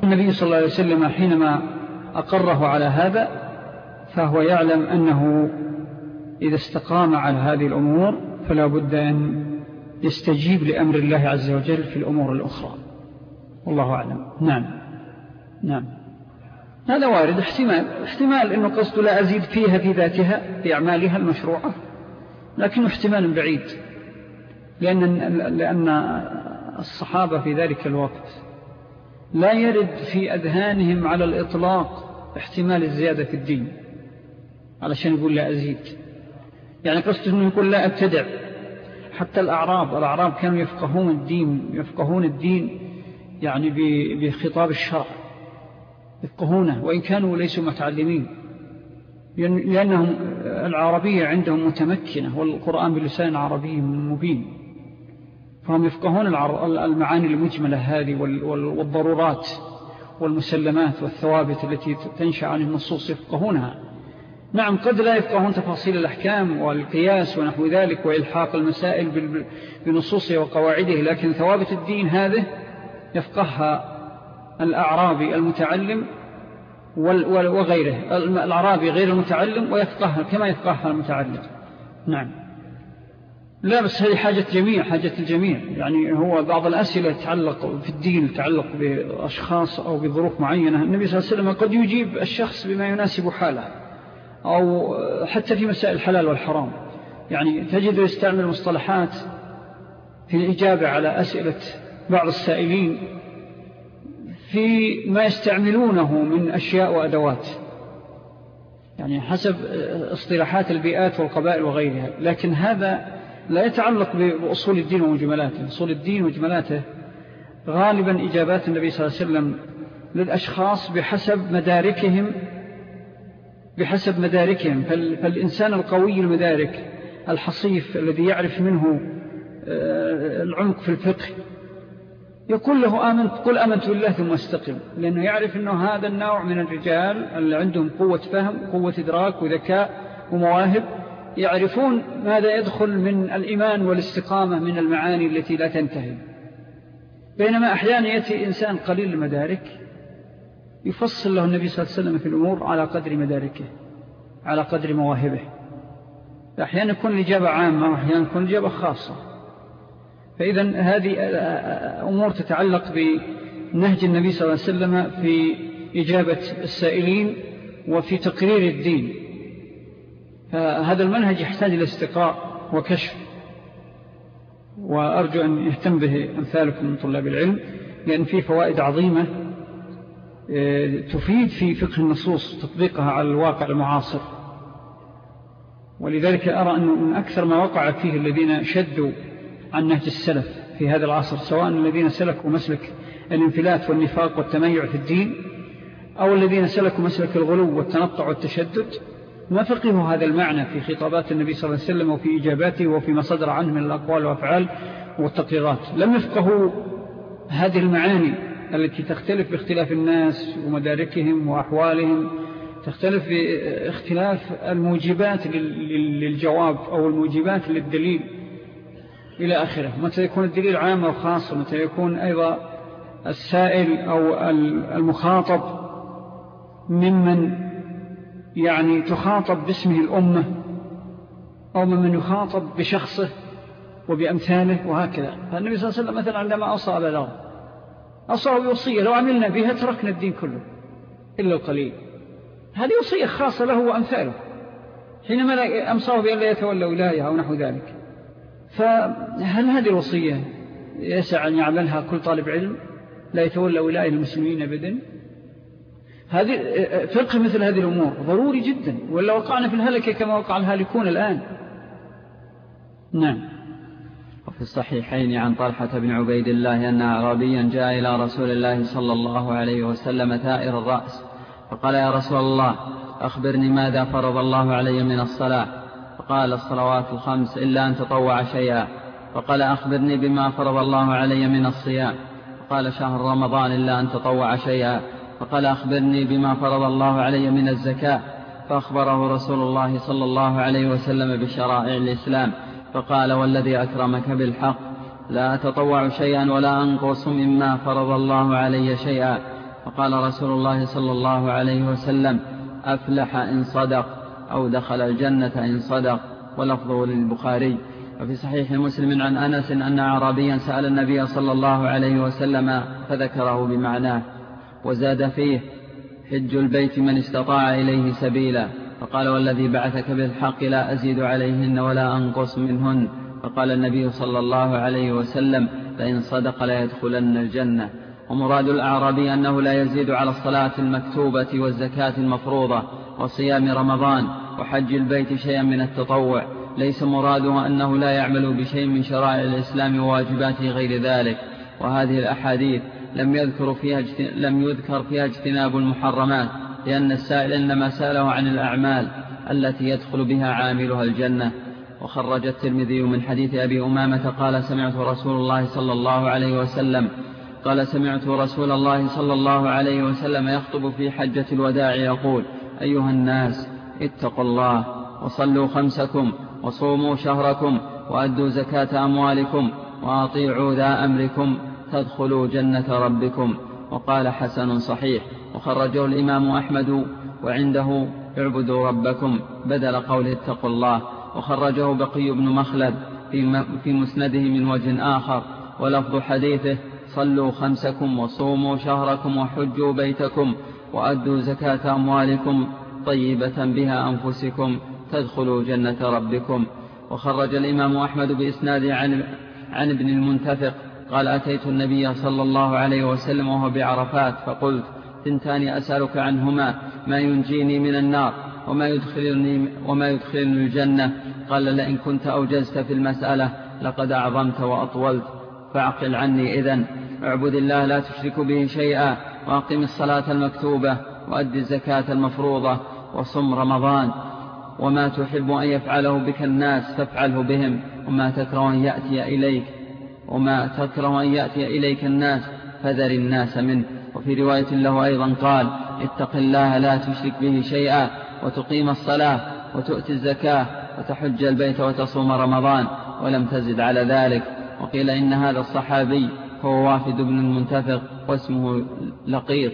A: النبي صلى الله عليه وسلم حينما أقره على هذا فهو يعلم أنه إذا استقام على هذه الأمور فلا بد أن يستجيب لأمر الله عز وجل في الأمور الأخرى. والله أعلم. نعم. نعم. هذا وارد. احتمال. احتمال أنه قصد لا أزيد فيها في ذاتها في أعمالها المشروعة لكنه احتمال بعيد لأن, لأن الصحابة في ذلك الوقت لا يرد في أذهانهم على الإطلاق احتمال الزيادة في الدين. علشان يقول لا أزيد. يعني قصد أنه يقول لا أبتدع. حتى الأعراب الأعراب كانوا يفقهون الدين يفقهون الدين يعني بخطاب الشرع. يفقهونه. وإن كانوا ليسوا متعلمين. لأنهم العربية عندهم متمكنة والقرآن بلسان عربي مبين. فهم يفقهون المعاني المجملة هذه والضرورات والمسلمات والثوابت التي تنشأ عن النصوص يفقهونها. نعم قد لا يفقهون تفاصيل الأحكام والقياس ونحو ذلك وإلحاق المسائل بنصوصه وقواعده لكن ثوابت الدين هذه يفقهها الأعرابي المتعلم وغيره الأعرابي غير المتعلم ويفقهها كما يفقهها المتعلم. نعم. لا بس هذه حاجة جميع حاجة الجميع. يعني هو بعض الأسئلة يتعلق في الدين يتعلق بأشخاص أو بظروف معينة. النبي صلى الله عليه وسلم قد يجيب الشخص بما يناسب حاله أو حتى في مسائل الحلال والحرام. يعني تجد يستعمل مصطلحات في الإجابة على أسئلة بعض السائلين في ما يستعملونه من أشياء وأدوات. يعني حسب اصطلاحات البيئات والقبائل وغيرها. لكن هذا لا يتعلق بأصول الدين ومجملاته. أصول الدين ومجملاته غالبا إجابات النبي صلى الله عليه وسلم للأشخاص بحسب مداركهم بحسب مداركهم. فالإنسان القوي المدارك الحصيف الذي يعرف منه آه، العمق في الفقه يقول له آمنت قل آمنت بالله ثم استقم لأنه يعرف أنه هذا النوع من الرجال اللي عندهم قوة فهم قوة إدراك وذكاء ومواهب. يعرفون ماذا يدخل من الإيمان والاستقامة من المعاني التي لا تنتهي. بينما أحيانا يأتي إنسان قليل المدارك يفصل له النبي صلى الله عليه وسلم في الأمور على قدر مداركه على قدر مواهبه. أحيانا يكون الإجابة عامة وأحيانا يكون الإجابة خاصة. فإذا هذه أمور تتعلق بنهج النبي صلى الله عليه وسلم في إجابة السائلين وفي تقرير الدين. فهذا المنهج يحتاج إلى استقراء وكشف. وأرجو أن يهتم به أمثالكم من طلاب العلم لأن فيه فوائد عظيمة آه، تفيد في فقه النصوص تطبيقها على الواقع المعاصر. ولذلك أرى أنه من أكثر ما وقع فيه الذين شدوا عن نهج السلف في هذا العصر سواء الذين سلكوا مسلك الانفلات والنفاق والتميع في الدين أو الذين سلكوا مسلك الغلو والتنطع والتشدد ما فقهوا هذا المعنى في خطابات النبي صلى الله عليه وسلم وفي إجاباته وفيما صدر عنه من الأقوال والأفعال والتقريرات؟ لم يفقهوا هذه المعاني التي تختلف باختلاف الناس ومداركهم وأحوالهم تختلف باختلاف الموجبات للجواب أو الموجبات للدليل إلى آخره. متى يكون الدليل عام أو خاص متى يكون أيضا السائل أو المخاطب ممن يعني تخاطب باسمه الأمة أو ممن يخاطب بشخصه وبأمثاله وهكذا. فالنبي صلى الله عليه وسلم مثلا عندما أصاب الأرض أصاب وصية لو عملنا بها تركنا الدين كله إلا القليل. هذه وصية خاصة له وأمثاله. حينما أمصاه بأن لا يتولى ولاية أو نحو ذلك. فهل هذه الوصية يسع أن يعملها كل طالب علم؟ لا يتولى ولاية المسلمين أبدا؟ هذه فقه مثل هذه الأمور ضروري جدا ولا وقعنا في الهلكة كما وقع الهالكون الآن. نعم.
B: وفي الصحيحين عن طلحة بن عبيد الله أن أعرابيا جاء إلى رسول الله صلى الله عليه وسلم ثائر الرأس فقال يا رسول الله أخبرني ماذا فرض الله علي من الصلاة؟ فقال الصلوات الخمس إلا أن تطوع شيئا. فقال أخبرني بما فرض الله علي من الصيام. فقال شهر رمضان إلا أن تطوع شيئا. فقال أخبرني بما فرض الله علي من الزكاة. فأخبره رسول الله صلى الله عليه وسلم بشرائع الإسلام. فقال والذي أكرمك بالحق. لا أتطوع شيئا ولا أنقص مما فرض الله علي شيئا. فقال رسول الله صلى الله عليه وسلم أفلح إن صدق أو دخل الجنة إن صدق. ولفظه للبخاري. وفي صحيح مسلم عن أنس أن عربيا سأل النبي صلى الله عليه وسلم فذكره بمعناه. وزاد فيه حج البيت من استطاع إليه سبيلا. فقال والذي بعثك بالحق لا أزيد عليهن ولا أنقص منهن. فقال النبي صلى الله عليه وسلم فإن صدق لا يدخلن الجنة. ومراد الأعرابي أنه لا يزيد على الصلاة المكتوبة والزكاة المفروضة وصيام رمضان وحج البيت شيئا من التطوع. ليس مراده أنه لا يعمل بشيء من شرائع الإسلام وواجباته غير ذلك. وهذه الأحاديث لم يذكر فيها لم يذكر فيها اجتناب المحرمات لأن السائل إنما سأله عن الأعمال التي يدخل بها عاملها الجنة. وخرج الترمذي من حديث أبي أمامة قال سمعت رسول الله صلى الله عليه وسلم قال سمعت رسول الله صلى الله عليه وسلم يخطب في حجة الوداع يقول أيها الناس اتقوا الله وصلوا خمسكم وصوموا شهركم وأدوا زكاة أموالكم وأطيعوا ذا أمركم. تدخلوا جنة ربكم. وقال حسن صحيح. وخرجه الإمام أحمد. وعنده اعبدوا ربكم. بدل قوله اتقوا الله. وخرجه بقي بن مخلد في مسنده من وجه آخر. ولفظ حديثه صلوا خمسكم وصوموا شهركم وحجوا بيتكم. وأدوا زكاة أموالكم طيبة بها أنفسكم. تدخلوا جنة ربكم. وخرج الإمام أحمد بإسناد عن, عن ابن المنتفق. قال أتيت النبي صلى الله عليه وسلم وهو بعرفات فقلت ثنتان أسألك عنهما ما ينجيني من النار وما يدخلني, وما يدخلني الجنة؟ قال لئن كنت أوجزت في المسألة لقد أعظمت وأطولت فأعقل عني إذن. اعبد الله لا تشرك به شيئا وأقم الصلاة المكتوبة وأد الزكاة المفروضة وصم رمضان وما تحب أن يفعله بك الناس فافعله بهم وما تكره أن يأتي إليك. وما تكره أن يأتي إليك الناس فذر الناس منه. وفي رواية له أيضا قال اتق الله لا تشرك به شيئا وتقيم الصلاة وتؤتي الزكاة وتحج البيت وتصوم رمضان ولم تزد على ذلك. وقيل إن هذا الصحابي هو وافد بن المنتفق واسمه لقيط.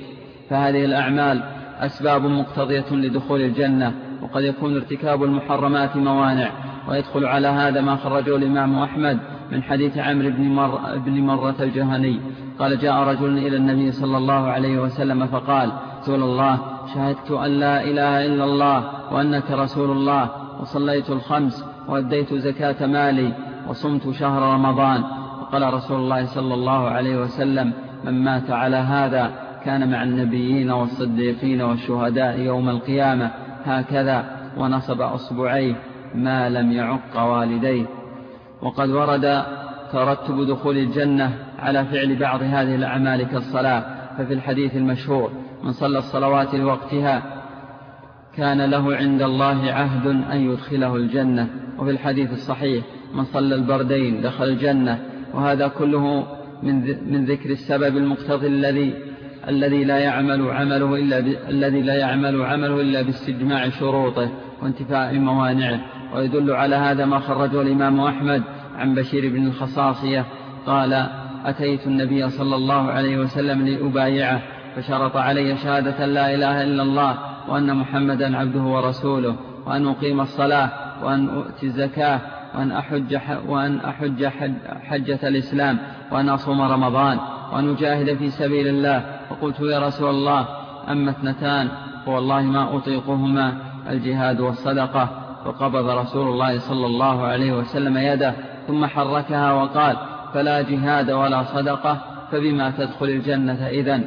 B: فهذه الأعمال أسباب مقتضية لدخول الجنة وقد يكون ارتكاب المحرمات موانع. ويدخل على هذا ما خرجه الإمام أحمد من حديث عمرو بن, مر بن مرة الجهني. قال جاء رجل إلى النبي صلى الله عليه وسلم فقال رسول الله شهدت أن لا إله إلا الله وأنك رسول الله وصليت الخمس وأديت زكاة مالي وصمت شهر رمضان. وقال رسول الله صلى الله عليه وسلم من مات على هذا كان مع النبيين والصديقين والشهداء يوم القيامة هكذا ونصب أصبعيه ما لم يعق والديه. وقد ورد ترتب دخول الجنة على فعل بعض هذه الأعمال كالصلاة ففي الحديث المشهور من صلى الصلوات لوقتها كان له عند الله عهد أن يدخله الجنة وفي الحديث الصحيح من صلى البردين دخل الجنة وهذا كله من ذكر السبب المقتضي الذي الذي لا يعمل عمله إلا. الذي لا يعمل عمله إلا باستجماع شروطه وانتفاء موانعه ويدل على هذا ما خرجه الإمام أحمد عن بشير بن الخصاصية. قال أتيت النبي صلى الله عليه وسلم لأبايعه فشرط علي شهادة لا إله إلا الله وأن محمدا عبده ورسوله وأن أقيم الصلاة وأن أؤتي الزكاة وأن أحج, وأن أحج حجة الإسلام وأن أصوم رمضان وأن أجاهد في سبيل الله. فقلت يا رسول الله أما اثنتان فوالله ما أطيقهما الجهاد والصدقة. فقبض رسول الله صلى الله عليه وسلم يده ثم حركها وقال فلا جهاد ولا صدقة فبما تدخل الجنة إذن؟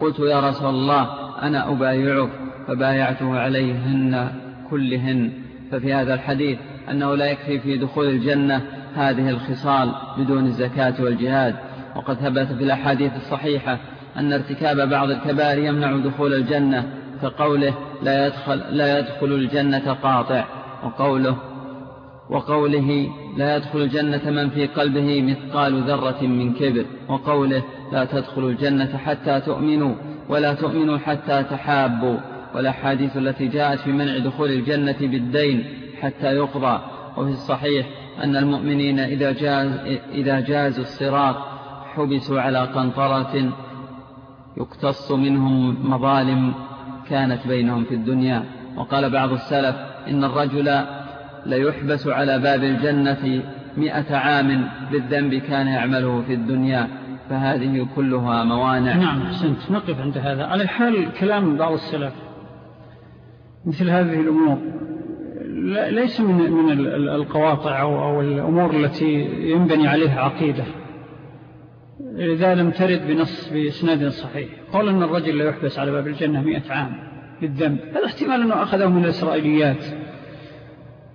B: قلت يا رسول الله أنا أبايعك فبايعته عليهن كلهن. ففي هذا الحديث أنه لا يكفي في دخول الجنة هذه الخصال بدون الزكاة والجهاد. وقد ثبت في الأحاديث الصحيحة أن ارتكاب بعض الكبائر يمنع دخول الجنة كقوله لا يدخل, لا يدخل الجنة قاطع. وقوله وقوله لا يدخل الجنة من في قلبه مثقال ذرة من كبر وقوله لا تدخل الجنة حتى تؤمنوا ولا تؤمنوا حتى تحابوا والأحاديث التي جاءت في منع دخول الجنة بالدين حتى يقضى. وفي الصحيح أن المؤمنين إذا جاز, إذا جاز الصراط حبسوا على قنطرة يقتص منهم مظالم كانت بينهم في الدنيا. وقال بعض السلف إن الرجل ليحبس على باب الجنة مئة عام بالذنب كان يعمله في الدنيا فهذه كلها موانع.
A: نعم حسنت نقف عند هذا. على الحال كلام بعض السلف مثل هذه الأمور. ليس من من القواطع أو الأمور التي ينبني عليها عقيدة. إذا لم ترد بنص بإسناد صحيح. قول أن الرجل لا يحبس على باب الجنة مئة عام. بالذنب هذا احتمال أنه أخذه من الإسرائيليات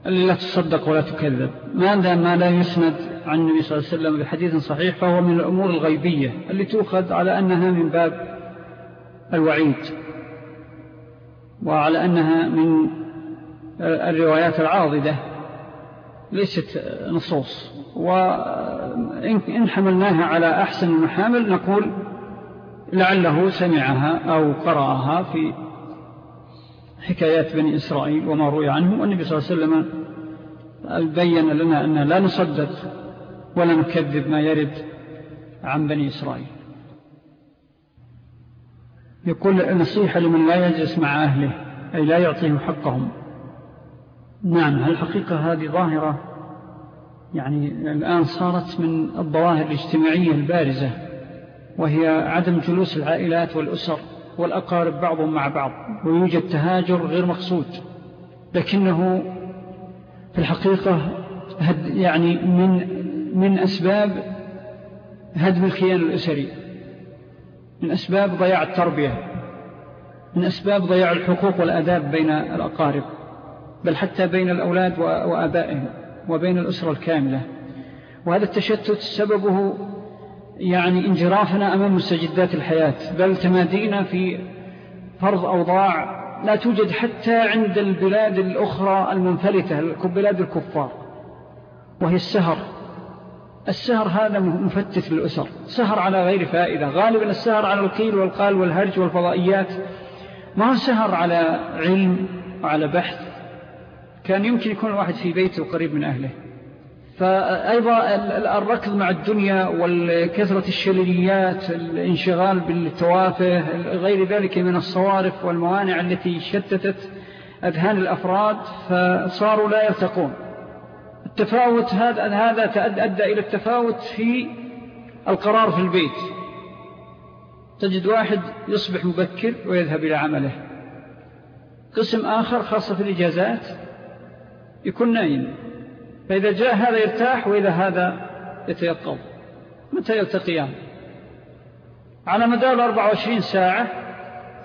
A: اللي لا تصدق ولا تكذب. ما ما لا يسند عن النبي صلى الله عليه وسلم بحديث صحيح فهو من الأمور الغيبية اللي تؤخذ على أنها من باب الوعيد وعلى أنها من الروايات العاضدة ليست نصوص. وإن حملناها على أحسن المحامل نقول لعله سمعها أو قرأها في حكايات بني إسرائيل وما روي عنه والنبي صلى الله عليه وسلم بين لنا أن لا نصدق ولا نكذب ما يرد عن بني إسرائيل. يقول نصيحة لمن لا يجلس مع أهله أي لا يعطيهم حقهم. نعم الحقيقة هذه ظاهرة؟ يعني الآن صارت من الظواهر الاجتماعية البارزة وهي عدم جلوس العائلات والأسر. والأقارب بعضهم مع بعض ويوجد تهاجر غير مقصود. لكنه في الحقيقة يعني من, من أسباب هدم الكيان الأسري من أسباب ضياع التربية من أسباب ضياع الحقوق والأداب بين الأقارب بل حتى بين الأولاد وآبائهم وبين الأسرة الكاملة. وهذا التشتت سببه يعني انجرافنا أمام مستجدات الحياة بل تمادينا في فرض أوضاع لا توجد حتى عند البلاد الأخرى المنفلتة بلاد الكفار وهي السهر. السهر هذا مفتت للأسر سهر على غير فائدة. غالبا السهر على القيل والقال والهرج والفضائيات ما سهر على علم وعلى بحث. كان يمكن يكون الواحد في بيته قريب من أهله. فأيضا الركض مع الدنيا والكثرة الشلليات الانشغال بالتوافه غير ذلك من الصوارف والموانع التي شتتت أذهان الأفراد فصاروا لا يرتقون التفاوت هذا هذا أدى إلى التفاوت في القرار في البيت. تجد واحد يصبح مبكر ويذهب إلى عمله. قسم آخر خاصة في الإجازات يكون نايم. فإذا جاء هذا يرتاح وإذا هذا يتيقظ. متى يلتقيان؟ على مدار 24 ساعة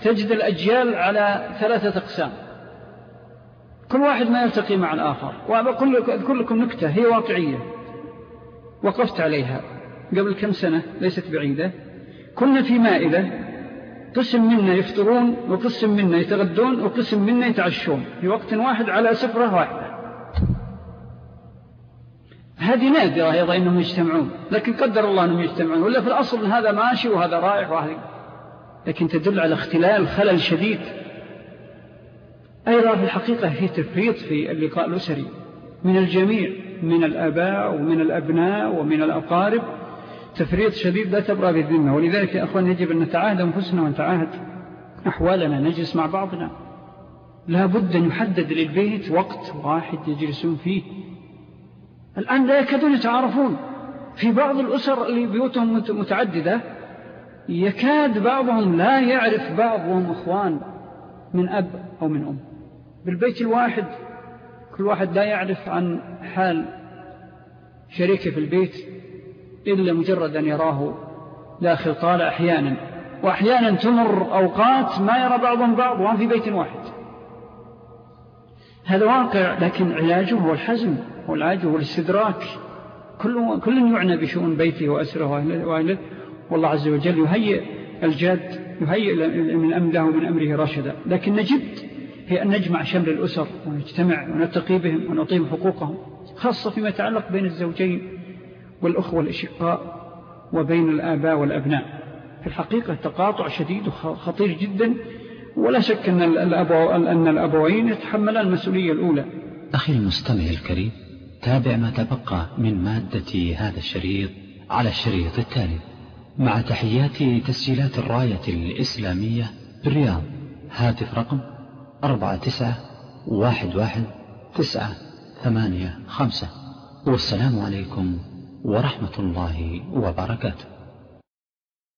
A: تجد الأجيال على ثلاثة أقسام. كل واحد ما يلتقي مع الآخر. وأقول لكم نكتة هي واقعية. وقفت عليها قبل كم سنة؟ ليست بعيدة. كنا في مائدة. قسم منا يفطرون وقسم منا يتغدون وقسم منا يتعشون. في وقت واحد على سفرة واحدة. هذه نادرة أيضا أنهم يجتمعون لكن قدر الله أنهم يجتمعون ولا في الأصل هذا ماشي وهذا رايح وهذا. لكن تدل على اختلال خلل شديد. أيضا في الحقيقة في تفريط في اللقاء الأسري من الجميع من الأباء ومن الأبناء ومن الأقارب تفريط شديد لا تبرى بالذمة ولذلك يا أخوان يجب أن نتعاهد أنفسنا ونتعاهد أحوالنا نجلس مع بعضنا. لا بد أن يحدد للبيت وقت واحد يجلسون فيه. الآن لا يكادون يتعارفون. في بعض الأسر اللي بيوتهم متعددة يكاد بعضهم لا يعرف بعضهم أخوان من أب أو من أم. بالبيت الواحد كل واحد لا يعرف عن حال شريكه في البيت إلا مجرد أن يراه داخل طالع أحيانا. وأحيانا تمر أوقات ما يرى بعضهم بعض وهم في بيت واحد. هذا واقع لكن علاجه هو الحزم. والعاج هو الاستدراك كل, كل يعنى بشؤون بيته وأسره وأهله والله عز وجل يهيئ الجاد يهيئ من أمده ومن أمره رشدا لكن نجد هي أن نجمع شمل الأسر ونجتمع ونتقي بهم ونعطيهم حقوقهم خاصة فيما يتعلق بين الزوجين والأخوة والإشقاء وبين الآباء والأبناء. في الحقيقة تقاطع شديد وخطير جدا. ولا شك أن, الأبو أن الأبوين يتحملان المسؤولية الأولى.
C: أخي المستمع الكريم تابع ما تبقى من مادة هذا الشريط على الشريط التالي. مع تحيات تسجيلات الراية الإسلامية بالرياض هاتف رقم أربعة تسعة واحد واحد تسعة ثمانية خمسة. والسلام عليكم ورحمة الله وبركاته.